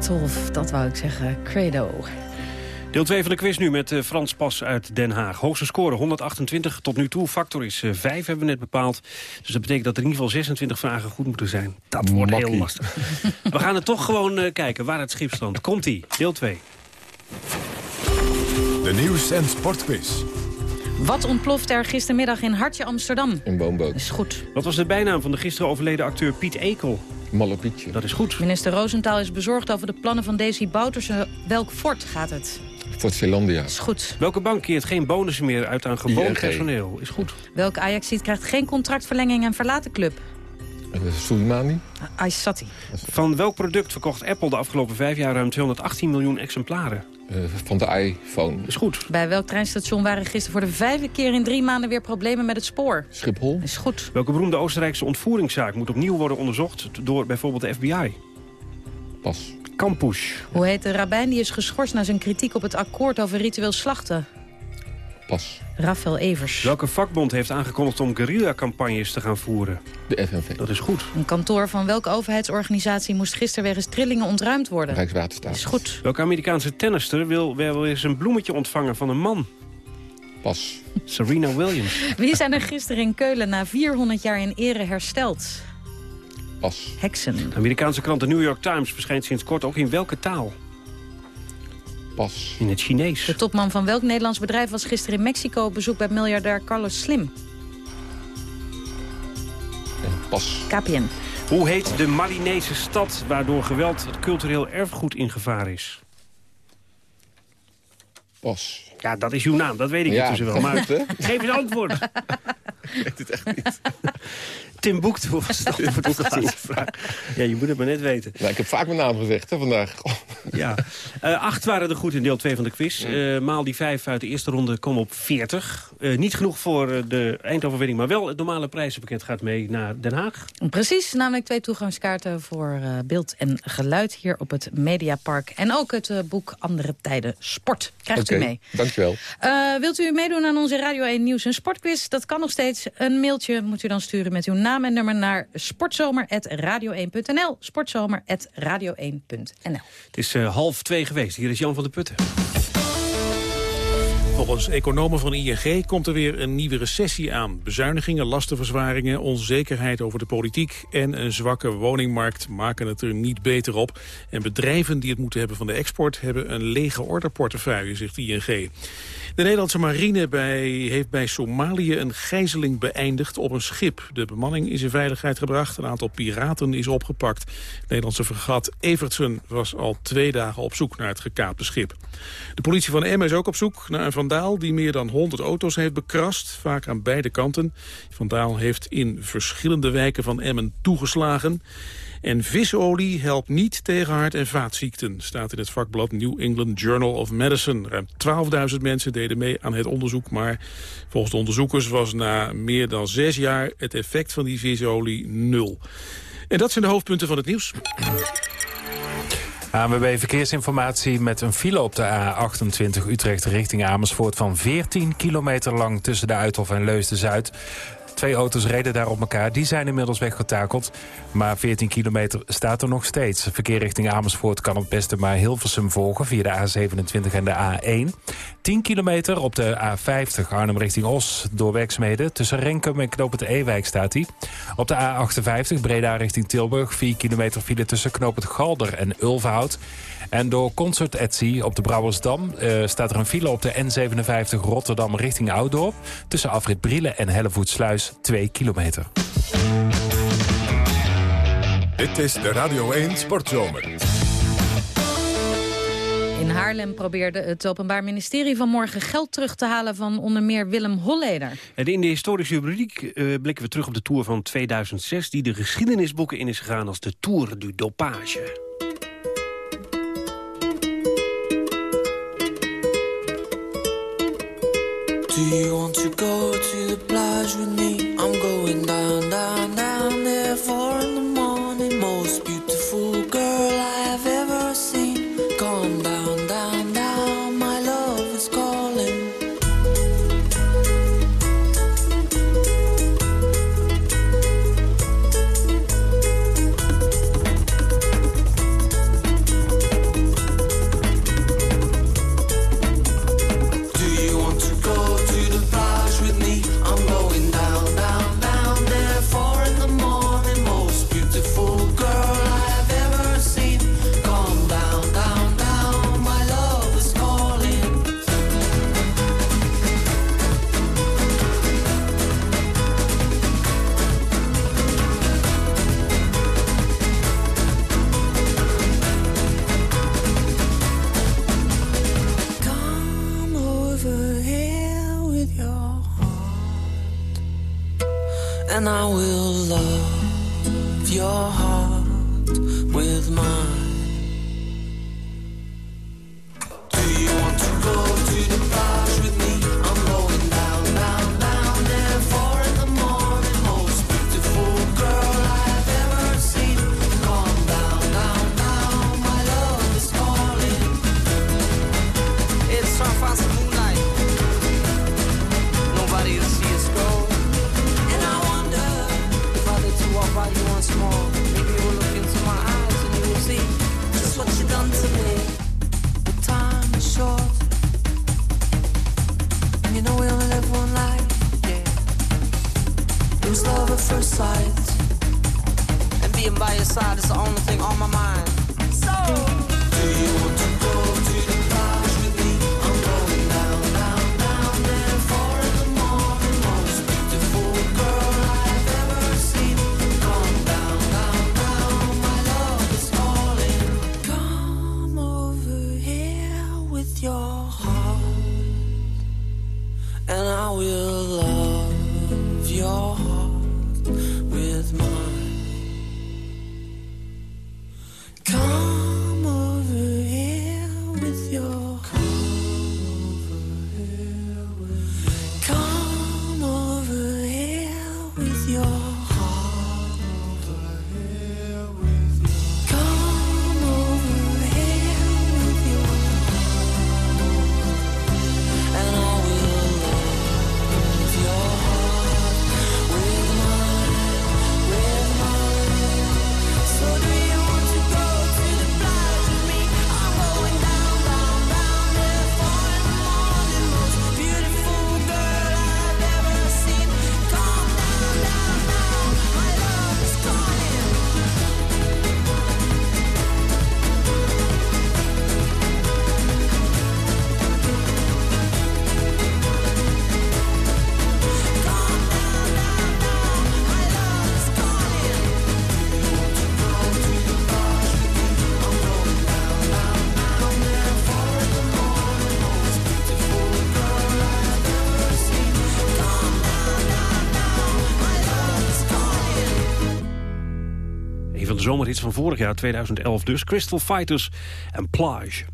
Bertolf, dat wou ik zeggen. Credo. Deel 2 van de quiz nu met eh, Frans Pas uit Den Haag. Hoogste score 128 tot nu toe. Factor is eh, 5 hebben we net bepaald. Dus dat betekent dat er in ieder geval 26 vragen goed moeten zijn. Dat wordt heel lastig. [laughs] we gaan het toch gewoon eh, kijken waar het schip stond. Komt-ie, deel 2. De nieuws- en sportquiz. Wat ontploft er gistermiddag in Hartje Amsterdam? Een woonboot. Is goed. Wat was de bijnaam van de gisteren overleden acteur Piet Ekel? Malle Pietje. Dat is goed. Minister Roosentaal is bezorgd over de plannen van Desi Bouterse. Welk fort gaat het? Fort Zeelandia. Is goed. Welke bank keert geen bonussen meer uit aan gewoon ING. personeel? Is goed. Welk Ajaxiet krijgt geen contractverlenging en verlaat de club? Uh, Soleimani. Aysati. Van welk product verkocht Apple de afgelopen vijf jaar ruim 218 miljoen exemplaren? Uh, van de iPhone. Is goed. Bij welk treinstation waren gisteren voor de vijfde keer in drie maanden weer problemen met het spoor? Schiphol. Is goed. Welke beroemde Oostenrijkse ontvoeringszaak moet opnieuw worden onderzocht door bijvoorbeeld de FBI? Pas. Campus. Hoe heet de rabbijn die is geschorst na zijn kritiek op het akkoord over ritueel slachten? Pas. Rafael Evers. Welke vakbond heeft aangekondigd om guerrilla-campagnes te gaan voeren? De FNV. Dat is goed. Een kantoor van welke overheidsorganisatie moest gisteren wegens trillingen ontruimd worden? Rijkswaterstaat. Is goed. Welke Amerikaanse tennister wil wel eens een bloemetje ontvangen van een man? Pas. Serena Williams. [laughs] Wie zijn er gisteren in Keulen na 400 jaar in ere hersteld? Pas. Heksen. De Amerikaanse krant The New York Times verschijnt sinds kort ook in welke taal? Pas. In het Chinees. De topman van welk Nederlands bedrijf was gisteren in Mexico op bezoek bij miljardair Carlos Slim? Pas. KPN. Hoe heet de Malinese stad waardoor geweld het cultureel erfgoed in gevaar is? Pas. Ja, dat is uw naam, dat weet ik Ja, intussen wel. Maar goed, geef eens antwoord. [laughs] Ik weet het echt niet. [laughs] Timbuktu was op de laatste vraag. Ja, je moet het maar net weten. Nou, ik heb vaak mijn naam gezegd hè, vandaag. [laughs] Ja. Eh, acht waren er goed in deel 2 van de quiz. Eh, maal die vijf uit de eerste ronde komen op 40. Eh, niet genoeg voor de eindoverwinning, maar wel het normale prijzenpakket gaat mee naar Den Haag. Precies, namelijk twee toegangskaarten voor eh, beeld en geluid hier op het Mediapark. En ook het boek Andere Tijden Sport. Krijgt u mee. Dankjewel. Eh, wilt u meedoen aan onze Radio 1 Nieuws en Sportquiz? Dat kan nog steeds. Een mailtje moet u dan sturen met uw naam en nummer naar sportzomer.radio1.nl. Sportzomer.radio1.nl. Het is eh, half twee geweest. Hier is Jan van der Putten. Volgens economen van ING komt er weer een nieuwe recessie aan. Bezuinigingen, lastenverzwaringen, onzekerheid over de politiek... en een zwakke woningmarkt maken het er niet beter op. En bedrijven die het moeten hebben van de export... hebben een lege orderportefeuille, zegt ING. De Nederlandse marine bij, heeft bij Somalië een gijzeling beëindigd op een schip. De bemanning is in veiligheid gebracht. Een aantal piraten is opgepakt. Nederlandse fregat Evertsen was al twee dagen op zoek naar het gekaapte schip. De politie van Emmen is ook op zoek naar een vandaal die meer dan 100 auto's heeft bekrast. Vaak aan beide kanten. Vandaal heeft in verschillende wijken van Emmen toegeslagen. En visolie helpt niet tegen hart- en vaatziekten, staat in het vakblad New England Journal of Medicine. Ruim 12.000 mensen deden mee aan het onderzoek, maar volgens de onderzoekers was na meer dan zes jaar het effect van die visolie nul. En dat zijn de hoofdpunten van het nieuws. ANWB Verkeersinformatie met een file op de A28 Utrecht richting Amersfoort... van 14 kilometer lang tussen de Uithof en Leusden-Zuid. Twee auto's reden daar op elkaar. Die zijn inmiddels weggetakeld. Maar 14 kilometer staat er nog steeds. Verkeer richting Amersfoort kan het beste maar Hilversum volgen... via de A27 en de A1. 10 kilometer op de A50 Arnhem richting Os door werkzaamheden. Tussen Renkum en Knoop Ewijk staat hij. Op de A58 Breda richting Tilburg. 4 kilometer file tussen Knoop het Galder en Ulverhout. En door Concert Etsy op de Brouwersdam eh, staat er een file op de N57 Rotterdam richting Oudorp. Tussen Afrit Brielen en Hellevoetsluis 2 kilometer. Dit is de Radio 1 Sportzomer. In Haarlem probeerde het Openbaar Ministerie vanmorgen geld terug te halen van onder meer Willem Holleder. En in de historische rubriek eh, blikken we terug op de Tour van 2006... die de geschiedenisboeken in is gegaan als de Tour du Dopage. Do you want to go to the plage with me? I'm going down, down, zomerhits van vorig jaar, 2011 dus. Crystal Fighters en Plage.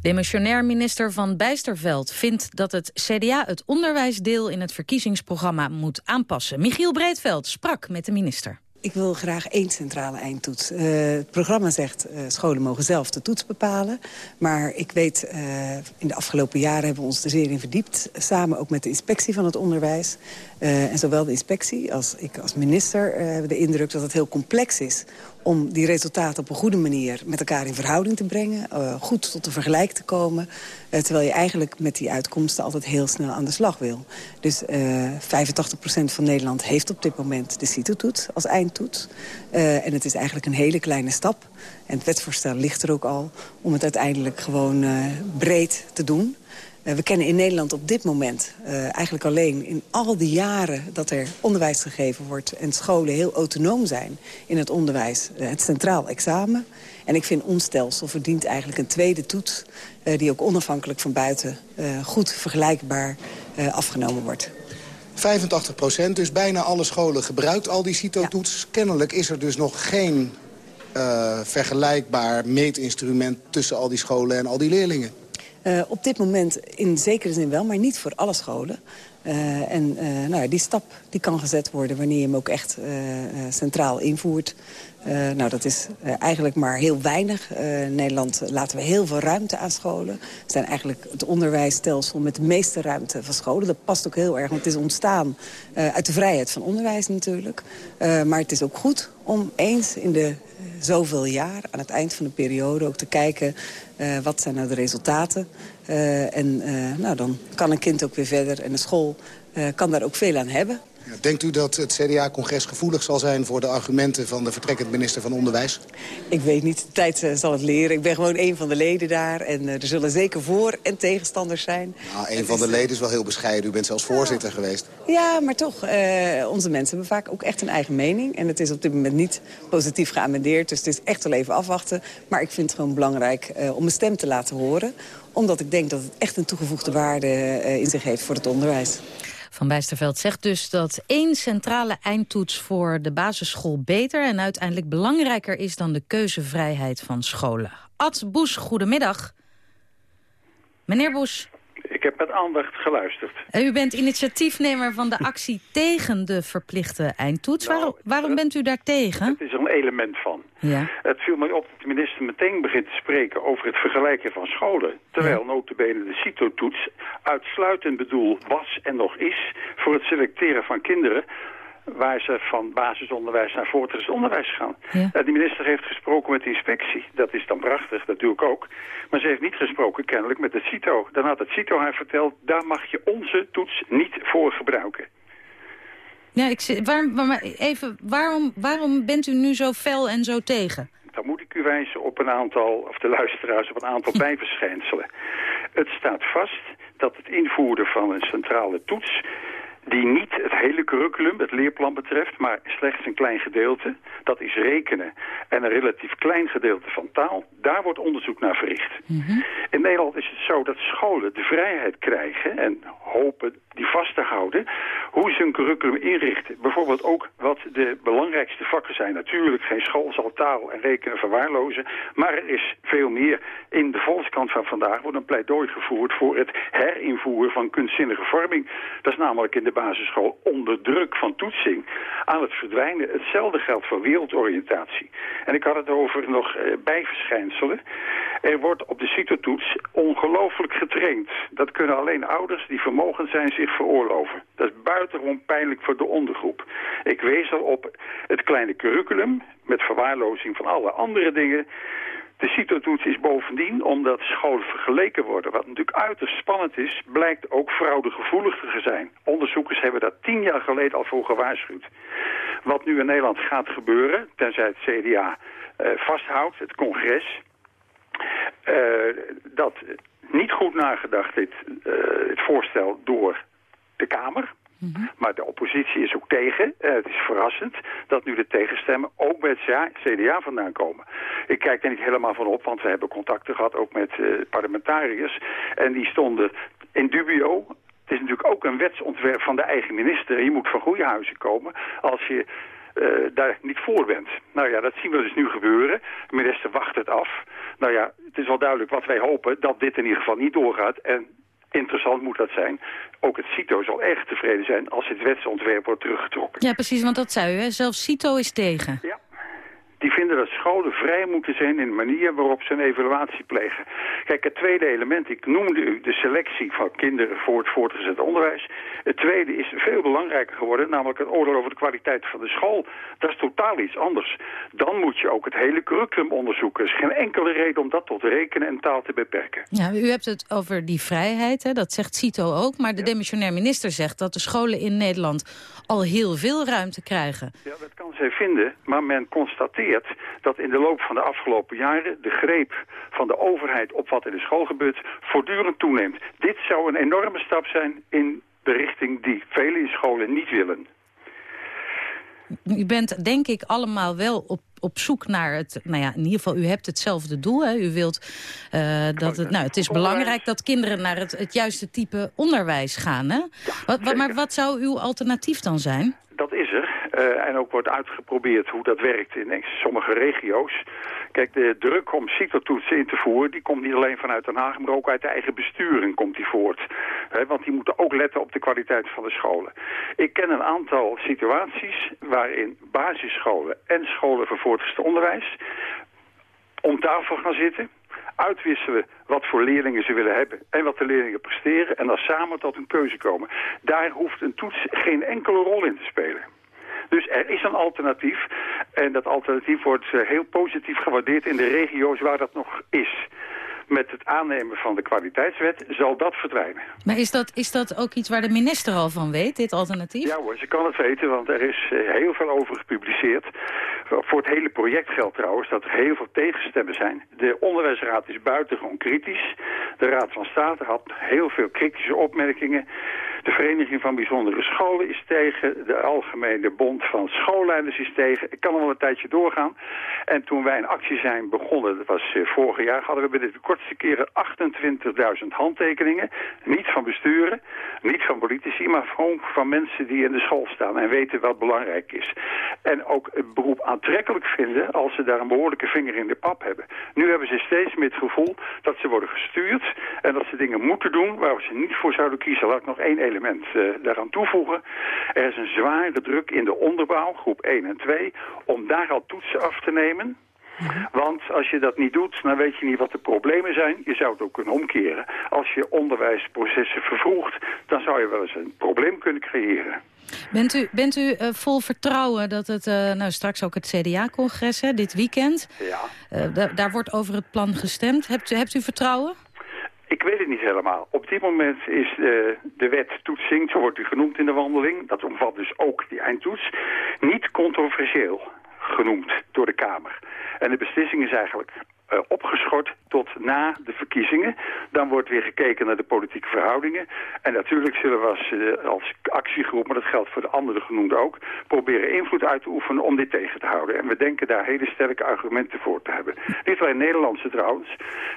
Demissionair minister Van Bijsterveld vindt dat het CDA het onderwijsdeel in het verkiezingsprogramma moet aanpassen. Michiel Breedveld sprak met de minister. Ik wil graag één centrale eindtoets. Eh, het programma zegt uh, scholen mogen zelf de toets bepalen. Maar ik weet, uh, in de afgelopen jaren hebben we ons er zeer in verdiept. Samen ook met de inspectie van het onderwijs. en zowel de inspectie als ik als minister hebben de indruk dat het heel complex is om die resultaten op een goede manier met elkaar in verhouding te brengen. Uh, goed tot een vergelijk te komen. Uh, terwijl je eigenlijk met die uitkomsten altijd heel snel aan de slag wil. Dus uh, 85% van Nederland heeft op dit moment de CITO-toets als eindtoets. en het is eigenlijk een hele kleine stap. En het wetsvoorstel ligt er ook al om het uiteindelijk gewoon breed te doen. Uh, we kennen in Nederland op dit moment uh, eigenlijk alleen in al die jaren dat er onderwijs gegeven wordt... en scholen heel autonoom zijn in het onderwijs, uh, het centraal examen. En ik vind ons stelsel verdient eigenlijk een tweede toets... die ook onafhankelijk van buiten goed vergelijkbaar afgenomen wordt. 85 procent, dus bijna alle scholen gebruikt al die CITO-toets. Ja. Kennelijk is er dus nog geen vergelijkbaar meetinstrument tussen al die scholen en al die leerlingen. Uh, op dit moment in zekere zin wel, maar niet voor alle scholen. Uh, en uh, nou, die stap die kan gezet worden wanneer je hem ook echt centraal invoert. Nou, dat is eigenlijk maar heel weinig. in Nederland laten we heel veel ruimte aan scholen. We zijn eigenlijk het onderwijsstelsel met de meeste ruimte van scholen. Dat past ook heel erg, want het is ontstaan uit de vrijheid van onderwijs natuurlijk. maar het is ook goed om eens in de zoveel jaar, aan het eind van de periode, ook te kijken... Wat zijn nou de resultaten. En nou, dan kan een kind ook weer verder en de school kan daar ook veel aan hebben. Denkt u dat het CDA-congres gevoelig zal zijn voor de argumenten van de vertrekkend minister van Onderwijs? Ik weet niet, de tijd zal het leren. Ik ben gewoon een van de leden daar en er zullen zeker voor- en tegenstanders zijn. Nou, een van de leden is wel heel bescheiden. U bent zelfs voorzitter ja. geweest. Ja, maar toch, onze mensen hebben vaak ook echt een eigen mening. En het is op dit moment niet positief geamendeerd, dus het is echt wel even afwachten. Maar ik vind het gewoon belangrijk om mijn stem te laten horen omdat ik denk dat het echt een toegevoegde waarde in zich heeft voor het onderwijs. Van Bijsterveld zegt dus dat één centrale eindtoets voor de basisschool beter... en uiteindelijk belangrijker is dan de keuzevrijheid van scholen. Ad Boes, goedemiddag. Meneer Boes, Ik heb met aandacht geluisterd. u bent initiatiefnemer van de actie tegen de verplichte eindtoets. waarom, waarom bent u daar tegen? Het is er een element van. Ja. Het viel mij op dat de minister meteen begint te spreken over het vergelijken van scholen. Terwijl notabene de CITO-toets uitsluitend bedoel was en nog is voor het selecteren van kinderen waar ze van basisonderwijs naar voortgezet onderwijs gaan. Eh, de minister heeft gesproken met de inspectie. Dat is dan prachtig, dat doe ik ook. Maar ze heeft niet gesproken kennelijk met het CITO. Dan had het CITO haar verteld, daar mag je onze toets niet voor gebruiken. Ja, ik, zit- maar even, waarom, waarom bent u nu zo fel en zo tegen? Dan moet ik u wijzen op een aantal, of de luisteraars, op een aantal [laughs] bijverschijnselen. Het staat vast dat het invoeren van een centrale toets die niet het hele curriculum, het leerplan betreft, maar slechts een klein gedeelte, dat is rekenen en een relatief klein gedeelte van taal, daar wordt onderzoek naar verricht. In Nederland is het zo dat scholen de vrijheid krijgen en hopen die vast te houden hoe ze hun curriculum inrichten. Bijvoorbeeld ook wat de belangrijkste vakken zijn. Natuurlijk, geen school zal taal en rekenen verwaarlozen, maar er is veel meer. In de Volkskrant van vandaag wordt een pleidooi gevoerd voor het herinvoeren van kunstzinnige vorming. Dat is namelijk in de basisschool onder druk van toetsing aan het verdwijnen. Hetzelfde geldt voor wereldoriëntatie. En ik had het over nog eh, bijverschijnselen. Er wordt op de CITO-toets ongelooflijk getraind. Dat kunnen alleen ouders die vermogend zijn zich veroorloven. Dat is buitengewoon pijnlijk voor de ondergroep. Ik wees al op het kleine curriculum met verwaarlozing van alle andere dingen. De CITO-toets is bovendien, omdat scholen vergeleken worden, wat natuurlijk uiterst spannend is, blijkt ook fraudegevoeliger te zijn. Onderzoekers hebben daar tien jaar geleden al voor gewaarschuwd. Wat nu in Nederland gaat gebeuren, tenzij het CDA eh, vasthoudt, het congres, eh, dat niet goed nagedacht dit, eh, het voorstel door de Kamer. Maar de oppositie is ook tegen. Eh, het is verrassend dat nu de tegenstemmen ook bij het CDA vandaan komen. Ik kijk er niet helemaal van op, want we hebben contacten gehad ook met eh, parlementariërs. En die stonden in dubio. Het is natuurlijk ook een wetsontwerp van de eigen minister. Je moet van goede huizen komen als je eh, daar niet voor bent. Nou ja, dat zien we dus nu gebeuren. De minister wacht het af. Nou ja, het is wel duidelijk wat wij hopen, dat dit in ieder geval niet doorgaat. En interessant moet dat zijn. Ook het CITO zal erg tevreden zijn als dit wetsontwerp wordt teruggetrokken. Ja, precies, want dat zei u, hè? zelfs CITO is tegen. Die vinden dat scholen vrij moeten zijn in de manier waarop ze een evaluatie plegen. Kijk, het tweede element, ik noemde u de selectie van kinderen voor het voortgezet onderwijs. Het tweede is veel belangrijker geworden, namelijk het oordeel over de kwaliteit van de school. Dat is totaal iets anders. Dan moet je ook het hele curriculum onderzoeken. Er is geen enkele reden om dat tot rekenen en taal te beperken. Ja, u hebt het over die vrijheid, hè? dat zegt CITO ook. Maar de demissionair minister zegt dat de scholen in Nederland al heel veel ruimte krijgen. Ja, dat kan zij vinden, maar men constateert dat in de loop van de afgelopen jaren de greep van de overheid op wat in de school gebeurt voortdurend toeneemt. Dit zou een enorme stap zijn in de richting die velen in scholen niet willen. U bent denk ik allemaal wel op, op zoek naar het... Nou ja, in ieder geval, u hebt hetzelfde doel. Hè? U wilt eh, dat het... Nou, het is belangrijk dat kinderen naar het, het juiste type onderwijs gaan. Hè? wat, wat, maar wat zou uw alternatief dan zijn? Dat is er. Eh, en ook wordt uitgeprobeerd hoe dat werkt in sommige regio's. Kijk, de druk om CITO-toetsen in te voeren... die komt niet alleen vanuit Den Haag, maar ook uit de eigen besturing komt die voort. Want die moeten ook letten op de kwaliteit van de scholen. Ik ken een aantal situaties waarin basisscholen en scholen voor voortgezet onderwijs... om tafel gaan zitten uitwisselen wat voor leerlingen ze willen hebben en wat de leerlingen presteren en dan samen tot een keuze komen. Daar hoeft een toets geen enkele rol in te spelen. Dus er is een alternatief en dat alternatief wordt eh, heel positief gewaardeerd in de regio's waar dat nog is. Met het aannemen van de kwaliteitswet zal dat verdwijnen. Maar is dat, is dat ook iets waar de minister al van weet, dit alternatief? Ja hoor, ze kan het weten, want er is eh, heel veel over gepubliceerd. Voor het hele project geldt trouwens dat er heel veel tegenstemmen zijn. De onderwijsraad is buitengewoon kritisch. De Raad van State had heel veel kritische opmerkingen. De Vereniging van Bijzondere Scholen is tegen. De Algemene Bond van Schoolleiders is tegen. Ik kan nog wel een tijdje doorgaan. En toen wij een actie zijn begonnen, dat was eh, vorig jaar... hadden we binnen de kortste keren 28.000 handtekeningen. Niet van besturen, niet van politici... maar gewoon van mensen die in de school staan en weten wat belangrijk is. En ook het beroep aantrekkelijk vinden als ze daar een behoorlijke vinger in de pap hebben. Nu hebben ze steeds meer het gevoel dat ze worden gestuurd... en dat ze dingen moeten doen waar ze niet voor zouden kiezen. Laat ik nog één element eh, daaraan toevoegen. Er is een zware druk in de onderbouw, groep 1 en 2... om daar al toetsen af te nemen... Want als je dat niet doet, dan weet je niet wat de problemen zijn. Je zou het ook kunnen omkeren. Als je onderwijsprocessen vervroegt, dan zou je wel eens een probleem kunnen creëren. Bent u, bent u eh, vol vertrouwen dat het, eh, nou straks ook het CDA-congres, dit weekend, Ja. da- daar wordt over het plan gestemd. Hebt u, hebt u vertrouwen? Ik weet het niet helemaal. Op dit moment is eh, de wet toetsing, zo wordt die genoemd in de wandeling... dat omvat dus ook die eindtoets, niet controversieel genoemd door de Kamer. En de beslissing is eigenlijk eh, opgeschort tot na de verkiezingen. Dan wordt weer gekeken naar de politieke verhoudingen. En natuurlijk zullen we als, eh, als actiegroep, maar dat geldt voor de andere genoemden ook... proberen invloed uit te oefenen om dit tegen te houden. En we denken daar hele sterke argumenten voor te hebben. Niet alleen Nederlandse trouwens.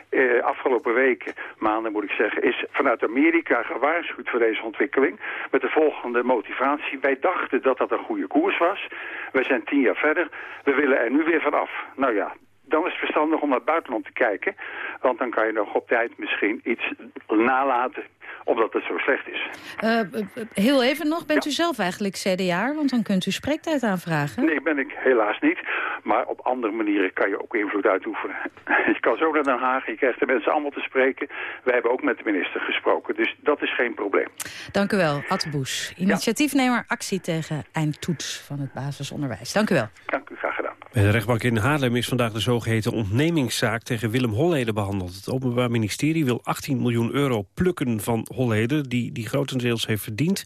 Eh, afgelopen weken, maanden moet ik zeggen, is vanuit Amerika gewaarschuwd voor deze ontwikkeling. Met de volgende motivatie. Wij dachten dat dat een goede koers was. Wij zijn tien jaar verder. We willen er nu weer vanaf. Nou ja, dan is het verstandig om naar het buitenland te kijken. Want dan kan je nog op tijd misschien iets nalaten omdat het zo slecht is. Eh, eh, heel even nog, bent u zelf eigenlijk CDA? Want dan kunt u spreektijd aanvragen. Nee, ben ik helaas niet. Maar op andere manieren kan je ook invloed uitoefenen. [laughs] Je kan zo naar Den Haag, je krijgt de mensen allemaal te spreken. Wij hebben ook met de minister gesproken, dus dat is geen probleem. Dank u wel, Ad Boes. Initiatiefnemer actie tegen eindtoets van het basisonderwijs. Dank u wel. Dank u, graag. Bij de rechtbank in Haarlem is vandaag de zogeheten ontnemingszaak tegen Willem Holleder behandeld. Het Openbaar Ministerie wil 18 miljoen euro plukken van Holleder, die die grotendeels heeft verdiend.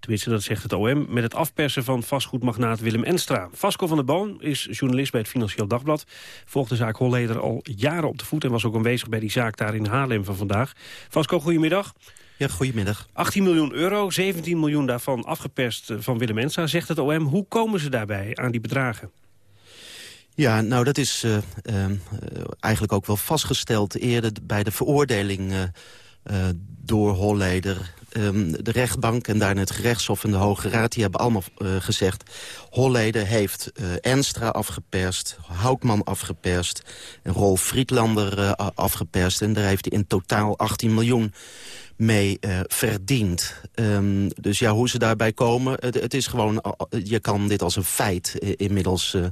Tenminste, dat zegt het OM, met het afpersen van vastgoedmagnaat Willem Enstra. Vasco van der Boon is journalist bij het Financieel Dagblad. Volgt de zaak Holleder al jaren op de voet en was ook aanwezig bij die zaak daar in Haarlem van vandaag. Vasco, goedemiddag. Ja, goedemiddag. 18 miljoen euro, 17 miljoen daarvan afgeperst eh, van Willem Enstra, zegt het OM. Hoe komen ze daarbij aan die bedragen? Ja, nou dat is eh, eh, eigenlijk ook wel vastgesteld eerder bij de veroordeling eh, door Holleder. Ehm, de rechtbank en daarna het gerechtshof en de Hoge Raad... die hebben allemaal gezegd... Holleder heeft Enstra afgeperst, Houtman afgeperst... en Rolf Friedlander afgeperst. En daar heeft hij in totaal 18 miljoen mee eh, verdiend. Ehm, dus ja, hoe ze daarbij komen, het, het is gewoon... eh, je kan dit als een feit eh, inmiddels... eh,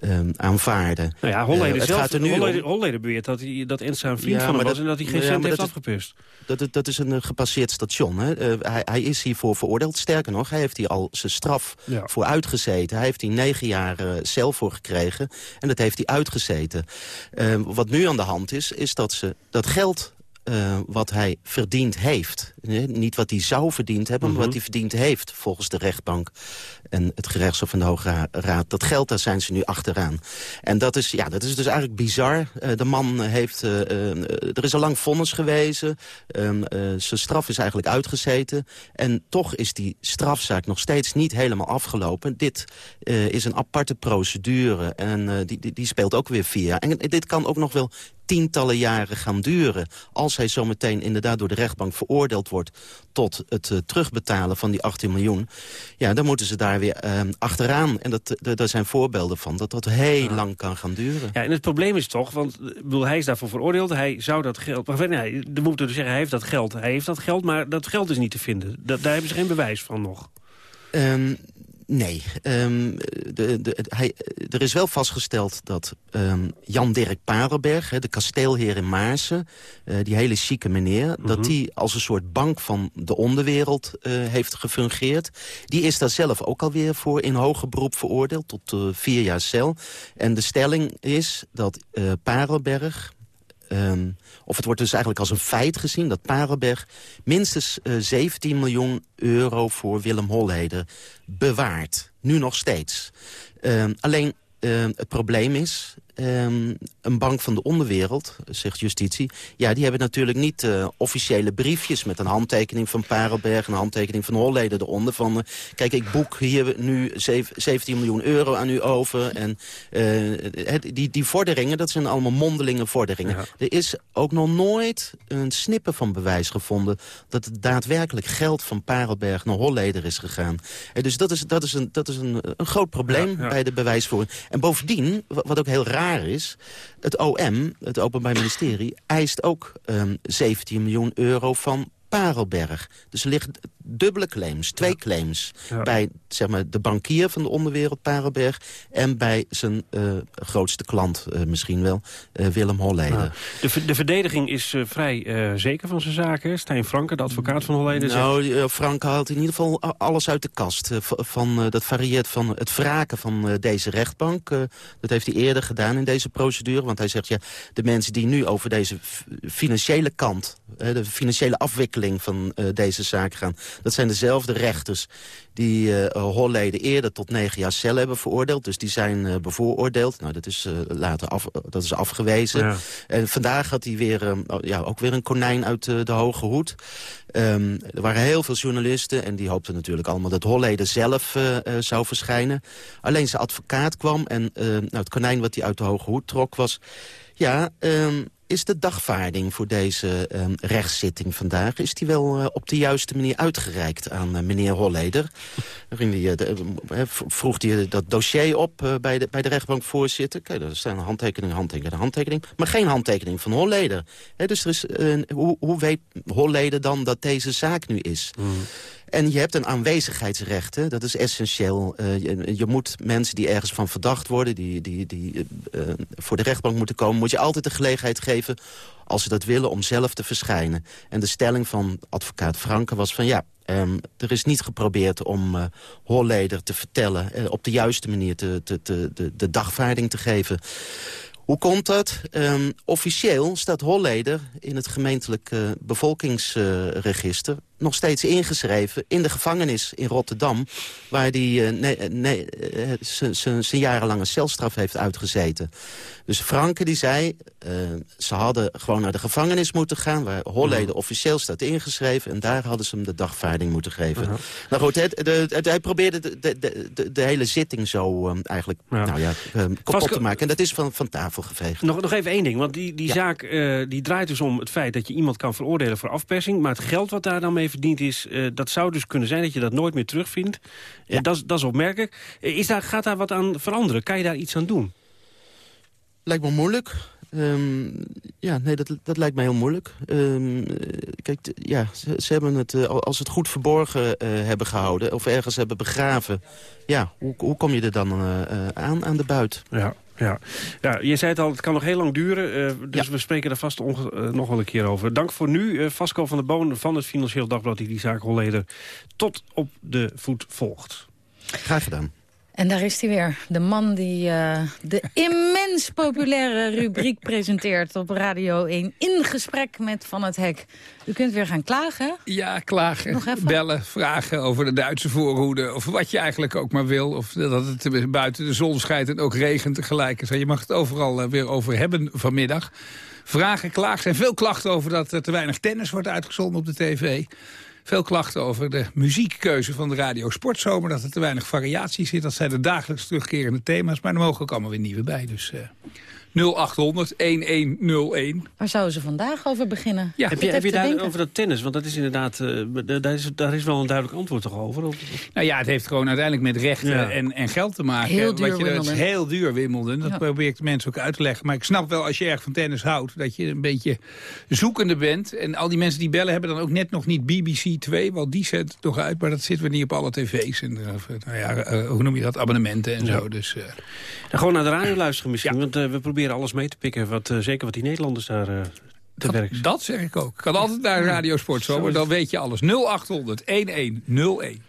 ehm, aanvaarden. Nou ja, Holleder, zelf, gaat er nu Holleder, om... Holleder beweert dat, hij, dat Enstra een vriend Ja, van hem en dat hij geen ja, cent heeft dat is- afgeperst. Dat, dat is een gepasseerd station. Hè? Hij, hij is hiervoor veroordeeld. Sterker nog, hij heeft hier al zijn straf Ja. voor uitgezeten. Hij heeft hier negen jaar cel voor gekregen. En dat heeft hij uitgezeten. Eh, wat nu aan de hand is, is dat ze dat geld... eh, wat hij verdiend heeft. Eh, niet wat hij zou verdiend hebben, maar wat hij verdiend heeft... volgens de rechtbank en het gerechtshof en de Hoge Ra- Raad. Dat geld, daar zijn ze nu achteraan. En dat is, ja, dat is dus eigenlijk bizar. Eh, de man heeft... er is al lang vonnis gewezen. Ehm, eh, zijn straf is eigenlijk uitgezeten. En toch is die strafzaak nog steeds niet helemaal afgelopen. Dit is een aparte procedure. En die, die, die speelt ook weer jaar. En dit kan ook nog wel tientallen jaren gaan duren. Als hij zometeen inderdaad door de rechtbank veroordeeld wordt... tot het eh, terugbetalen van die 18 miljoen... ja, dan moeten ze daar weer eh, achteraan. En dat, eh, daar zijn voorbeelden van dat dat heel lang kan gaan duren. Ja, en het probleem is toch, want eh, ik bedoel, hij is daarvoor veroordeeld. Hij zou dat geld... Maar, nee, we moeten dus zeggen, hij heeft dat geld. Hij heeft dat geld, maar dat geld is niet te vinden. Dat, daar hebben ze geen bewijs van nog. Ehm, nee. Ehm, de, de, hij, er is wel vastgesteld dat ehm, Jan-Dirk Parelberg... hè, de kasteelheer in Maarsen, eh, die hele chique meneer... dat die als een soort bank van de onderwereld eh, heeft gefungeerd. Die is daar zelf ook alweer voor in hoger beroep veroordeeld... tot eh, vier jaar cel. En de stelling is dat eh Ehm, of het wordt dus eigenlijk als een feit gezien dat Parelberg minstens eh, 17 miljoen euro voor Willem Holleder bewaart. Nu nog steeds. Ehm, alleen ehm, het probleem is, ehm, een bank van de onderwereld, zegt justitie... ja, die hebben natuurlijk niet eh, officiële briefjes... met een handtekening van Parelberg, een handtekening van Holleden eronder... van, eh, kijk, ik boek hier nu zev- 17 miljoen euro aan u over. En eh, die, die vorderingen, dat zijn allemaal mondelinge vorderingen. Er is ook nog nooit een snippen van bewijs gevonden... dat het daadwerkelijk geld van Parelberg naar Holleder is gegaan. Dus dat is, dat is, een, dat is een, een groot probleem Ja, ja. bij de bewijsvoering. En bovendien, wa- wat ook heel raar is... het OM, het Openbaar Ministerie, eist ook ehm, 17 miljoen euro van Parelberg. Dus er liggen dubbele claims, twee claims... Ja. bij zeg maar, de bankier van de onderwereld Parelberg... en bij zijn eh, grootste klant eh, misschien wel, eh, Willem Holleder. De, de verdediging is vrij zeker van zijn zaken. Stijn Franke, de advocaat van Holleden, zegt... Nou, eh, Frank haalt in ieder geval alles uit de kast. Van, dat varieert van het wraken van deze rechtbank. Dat heeft hij eerder gedaan in deze procedure. Want hij zegt, ja, de mensen die nu over deze financiële kant... de financiële afwikkeling van eh, deze zaak gaan... dat zijn dezelfde rechters die eh Holleden eerder tot negen jaar cel hebben veroordeeld. Dus die zijn eh, bevooroordeeld. Nou, dat is, later af, dat is afgewezen. Ja. En vandaag had hij weer, eh, ja, ook weer een konijn uit de hoge hoed. Ehm, er waren heel veel journalisten en die hoopten natuurlijk allemaal dat Holleder zelf zou verschijnen. Alleen zijn advocaat kwam en nou, het konijn wat hij uit de hoge hoed trok was... ja, ehm, is de dagvaarding voor deze ehm, rechtszitting vandaag... is die wel eh, op de juiste manier uitgereikt aan eh, meneer Holleder? Hij, eh, de- vroeg hij dat dossier op bij, de, bij de rechtbankvoorzitter. Kijk, daar staan handtekening, handtekening, handtekening. Maar geen handtekening van Holleder. Hè, dus er is, hoe, hoe weet Holleder dan dat deze zaak nu is? En je hebt een aanwezigheidsrecht, hè? dat is essentieel. Eh, je, moet mensen die ergens van verdacht worden... die, die, die eh, eh, voor de rechtbank moeten komen... moet je altijd de gelegenheid geven, als ze dat willen, om zelf te verschijnen. En de stelling van advocaat Franke was van... ja, ehm, er is niet geprobeerd om eh Holleder te vertellen... op de juiste manier te, te, de, de dagvaarding te geven... Hoe komt dat? Ehm, officieel staat Holleder in het gemeentelijk bevolkingsregister... nog steeds ingeschreven in de gevangenis in Rotterdam... waar hij nee, nee, zijn- jarenlange celstraf heeft uitgezeten. Dus Franke die zei, eh, ze hadden gewoon naar de gevangenis moeten gaan... waar Holleder officieel staat ingeschreven... en daar hadden ze hem de dagvaarding moeten geven. Nou goed, het, hij probeerde de, de, de, hele zitting zo eh, eigenlijk Nou ja, eh, kapot te maken. En dat is van, van tafel geveegd. Nog, nog even één ding, want die, die zaak eh, die draait dus om het feit dat je iemand kan veroordelen voor afpersing. Maar het geld wat daar dan mee verdiend is, eh, dat zou dus kunnen zijn dat je dat nooit meer terugvindt. Eh, dat, is- dat is opmerkelijk. Eh, is daar, gaat daar wat aan veranderen? Kan je daar iets aan doen? Lijkt me moeilijk. Ehm, ja, nee, dat, dat lijkt me heel moeilijk. Ehm, eh, kijk, ja, ze, ze hebben het, als ze het goed verborgen hebben gehouden... of ergens hebben begraven... ja, hoe, hoe kom je er dan aan, aan de buit? Ja, ja. ja, je zei het al, het kan nog heel lang duren. eh, dus we spreken daar vast eh, nog wel een keer over. Dank voor nu, eh, Vasco van der Boon van het Financieel Dagblad... die die zaak Holleder tot op de voet volgt. Graag gedaan. En daar is hij weer. De man die eh, de immens populaire rubriek presenteert op Radio 1. In gesprek met Van het Hek. U kunt weer gaan klagen? Ja, klagen, Nog even? bellen, vragen over de Duitse voorhoede... of wat je eigenlijk ook maar wil. Of dat het buiten de zon schijnt en ook regent tegelijk. is. Je mag het overal eh, weer over hebben vanmiddag. Vragen, klagen. Er zijn veel klachten over dat er te weinig tennis wordt uitgezonden op de tv. Veel klachten over de muziekkeuze van de Radio Sportzomer. Dat er te weinig variatie zit. Dat zijn de dagelijks terugkerende thema's. Maar er mogen ook allemaal weer nieuwe bij. Dus eh 0800 1101. Waar zouden ze vandaag over beginnen? Ja. Heb je, heb je daar denken. over dat tennis? Want dat is inderdaad, eh, daar, is, daar is wel een duidelijk antwoord toch over? Of- Nou ja, het heeft gewoon uiteindelijk met rechten Ja. en, en geld te maken. Heel duur Wat je, het is heel duur Wimbledon. Dat Ja. probeer ik de mensen ook uit te leggen. Maar ik snap wel, als je erg van tennis houdt... dat je een beetje zoekende bent. En al die mensen die bellen hebben dan ook net nog niet BBC 2. Want die zet het nog uit, maar dat zit weer niet op alle tv's. En, eh, nou ja, eh, hoe noem je dat? Abonnementen en Ja. zo. Dus, eh, gewoon naar de radio luisteren misschien. Want we proberen alles mee te pikken. Wat, eh, zeker wat die Nederlanders daar eh, te werk zijn. dat zeg ik ook. Ik kan altijd naar Radio Sport zo, maar dan weet je alles. 0800 1101.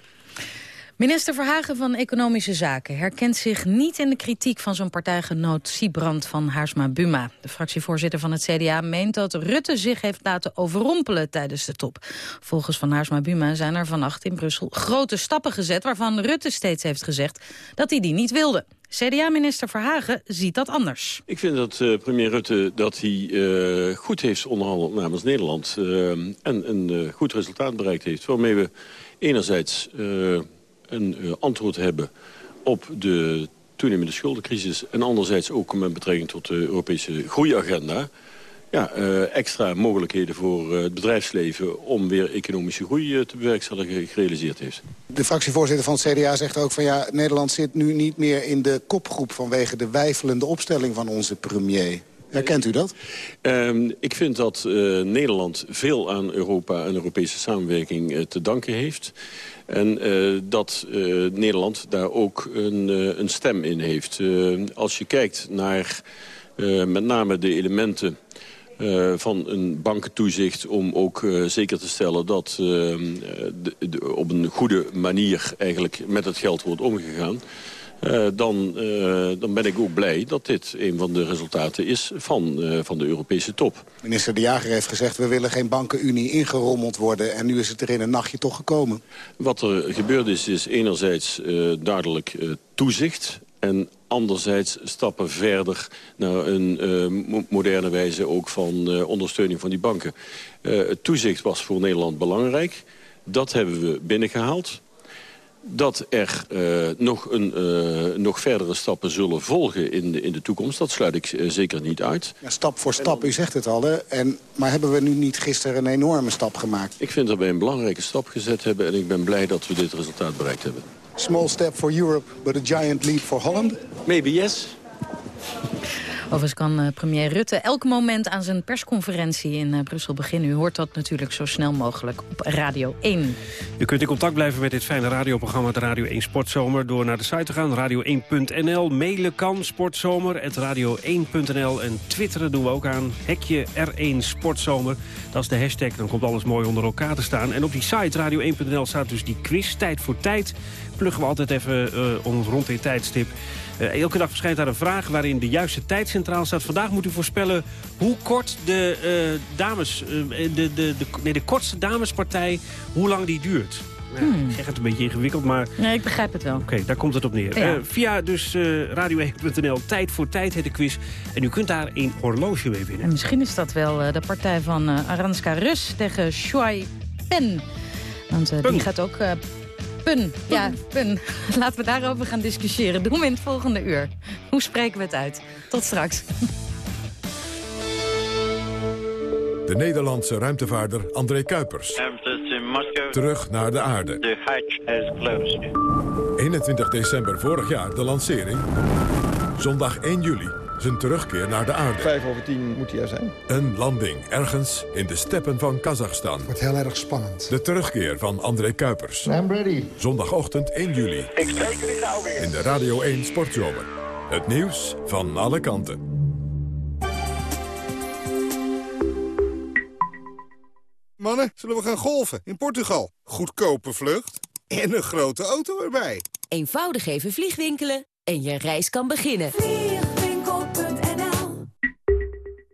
Minister Verhagen van Economische Zaken herkent zich niet in de kritiek van zijn partijgenoot Siebrand van Haarsma Buma. De fractievoorzitter van het CDA meent dat Rutte zich heeft laten overrompelen tijdens de top. Volgens van Haarsma Buma zijn er vannacht in Brussel grote stappen gezet waarvan Rutte steeds heeft gezegd dat hij die niet wilde. CDA-minister Verhagen ziet dat anders. Ik vind dat eh, premier Rutte dat hij eh, goed heeft onderhandeld namens Nederland... eh, en een goed resultaat bereikt heeft. Waarmee we enerzijds een antwoord hebben op de toenemende schuldencrisis... en anderzijds ook met betrekking tot de Europese groeiagenda... Ja, eh, extra mogelijkheden voor eh, het bedrijfsleven om weer economische groei eh, te bewerkstelligen gerealiseerd heeft. De fractievoorzitter van het CDA zegt ook van ja, Nederland zit nu niet meer in de kopgroep vanwege de wijfelende opstelling van onze premier. Herkent u dat? Ehm, ik vind dat Nederland veel aan Europa en Europese samenwerking te danken heeft. En dat Nederland daar ook een, een stem in heeft. Als je kijkt naar met name de elementen van een bankentoezicht... om ook eh, zeker te stellen dat eh, de, de- op een goede manier eigenlijk met het geld wordt omgegaan... Eh, dan, eh, dan ben ik ook blij dat dit een van de resultaten is van, eh, van de Europese top. Minister De Jager heeft gezegd we willen geen bankenunie ingerommeld worden. En nu is het er in een nachtje toch gekomen. Wat er gebeurd is, is enerzijds eh, duidelijk eh, toezicht... en anderzijds stappen verder naar een eh, mo- moderne wijze... ook van eh, ondersteuning van die banken. Eh, het toezicht was voor Nederland belangrijk. Dat hebben we binnengehaald. Dat er nog, een, nog verdere stappen zullen volgen in de, in de toekomst... dat sluit ik zeker niet uit. Ja, stap voor stap, u zegt het al. Hè? En, maar hebben we nu niet gisteren een enorme stap gemaakt? Ik vind dat wij een belangrijke stap gezet hebben... en ik ben blij dat we dit resultaat bereikt hebben. Small step for Europe, but a giant leap for Holland? Maybe yes. Overigens kan eh, premier Rutte elk moment aan zijn persconferentie in eh, Brussel beginnen. U hoort dat natuurlijk zo snel mogelijk op Radio 1. U kunt in contact blijven met dit fijne radioprogramma... de Radio 1 Sportzomer door naar de site te gaan, radio1.nl. Mailen kan, sportzomer.radio1.nl. En twitteren doen we ook aan, hekje R1 Sportzomer. Dat is de hashtag, dan komt alles mooi onder elkaar te staan. En op die site radio1.nl staat dus die quiz, tijd voor tijd. Pluggen we altijd even eh, om rond dit tijdstip. Eh, elke dag verschijnt daar een vraag waarin de juiste tijd centraal staat. Vandaag moet u voorspellen hoe kort de eh, dames, eh, de, de, de, nee, de kortste damespartij, hoe lang die duurt. Hmm. Ik zeg het een beetje ingewikkeld, maar oké, Nee, ik begrijp het wel. daar komt het op neer. Ja. Via dus radio1.nl, tijd voor tijd heet de quiz. En u kunt daar een horloge mee winnen. En misschien is dat wel de partij van Aranska Rus tegen Shuai Pen. Want die gaat ook... Pun, ja, Pun. [laughs] Laten we daarover gaan discussiëren. Doen we in het volgende uur. Hoe spreken we het uit? Tot straks. De Nederlandse ruimtevaarder André Kuipers. Terug naar de aarde. The hatch is closed. 21 december vorig jaar de lancering. Zondag 1 juli zijn terugkeer naar de aarde. Vijf over tien moet hij er zijn. Een landing ergens in de steppen van Kazachstan. Wordt heel erg spannend. De terugkeer van André Kuipers. I'm ready. Zondagochtend 1 juli. Ik spreek u gauw weer. In de Radio 1 Sportzomer. Het nieuws van alle kanten. Mannen, zullen we gaan golfen in Portugal? Goedkope vlucht en een grote auto erbij. Eenvoudig even vliegwinkelen en je reis kan beginnen.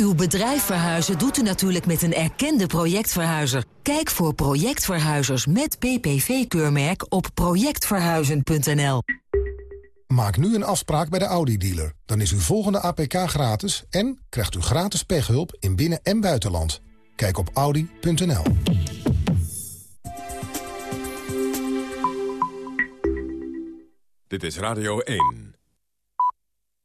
Uw bedrijf verhuizen doet u natuurlijk met een erkende projectverhuizer. Kijk voor projectverhuizers met PPV-keurmerk op projectverhuizen.nl. Maak nu een afspraak bij de Audi-dealer. Dan is uw volgende APK gratis en krijgt u gratis pechhulp in binnen- en buitenland. Kijk op audi.nl. Dit is Radio 1.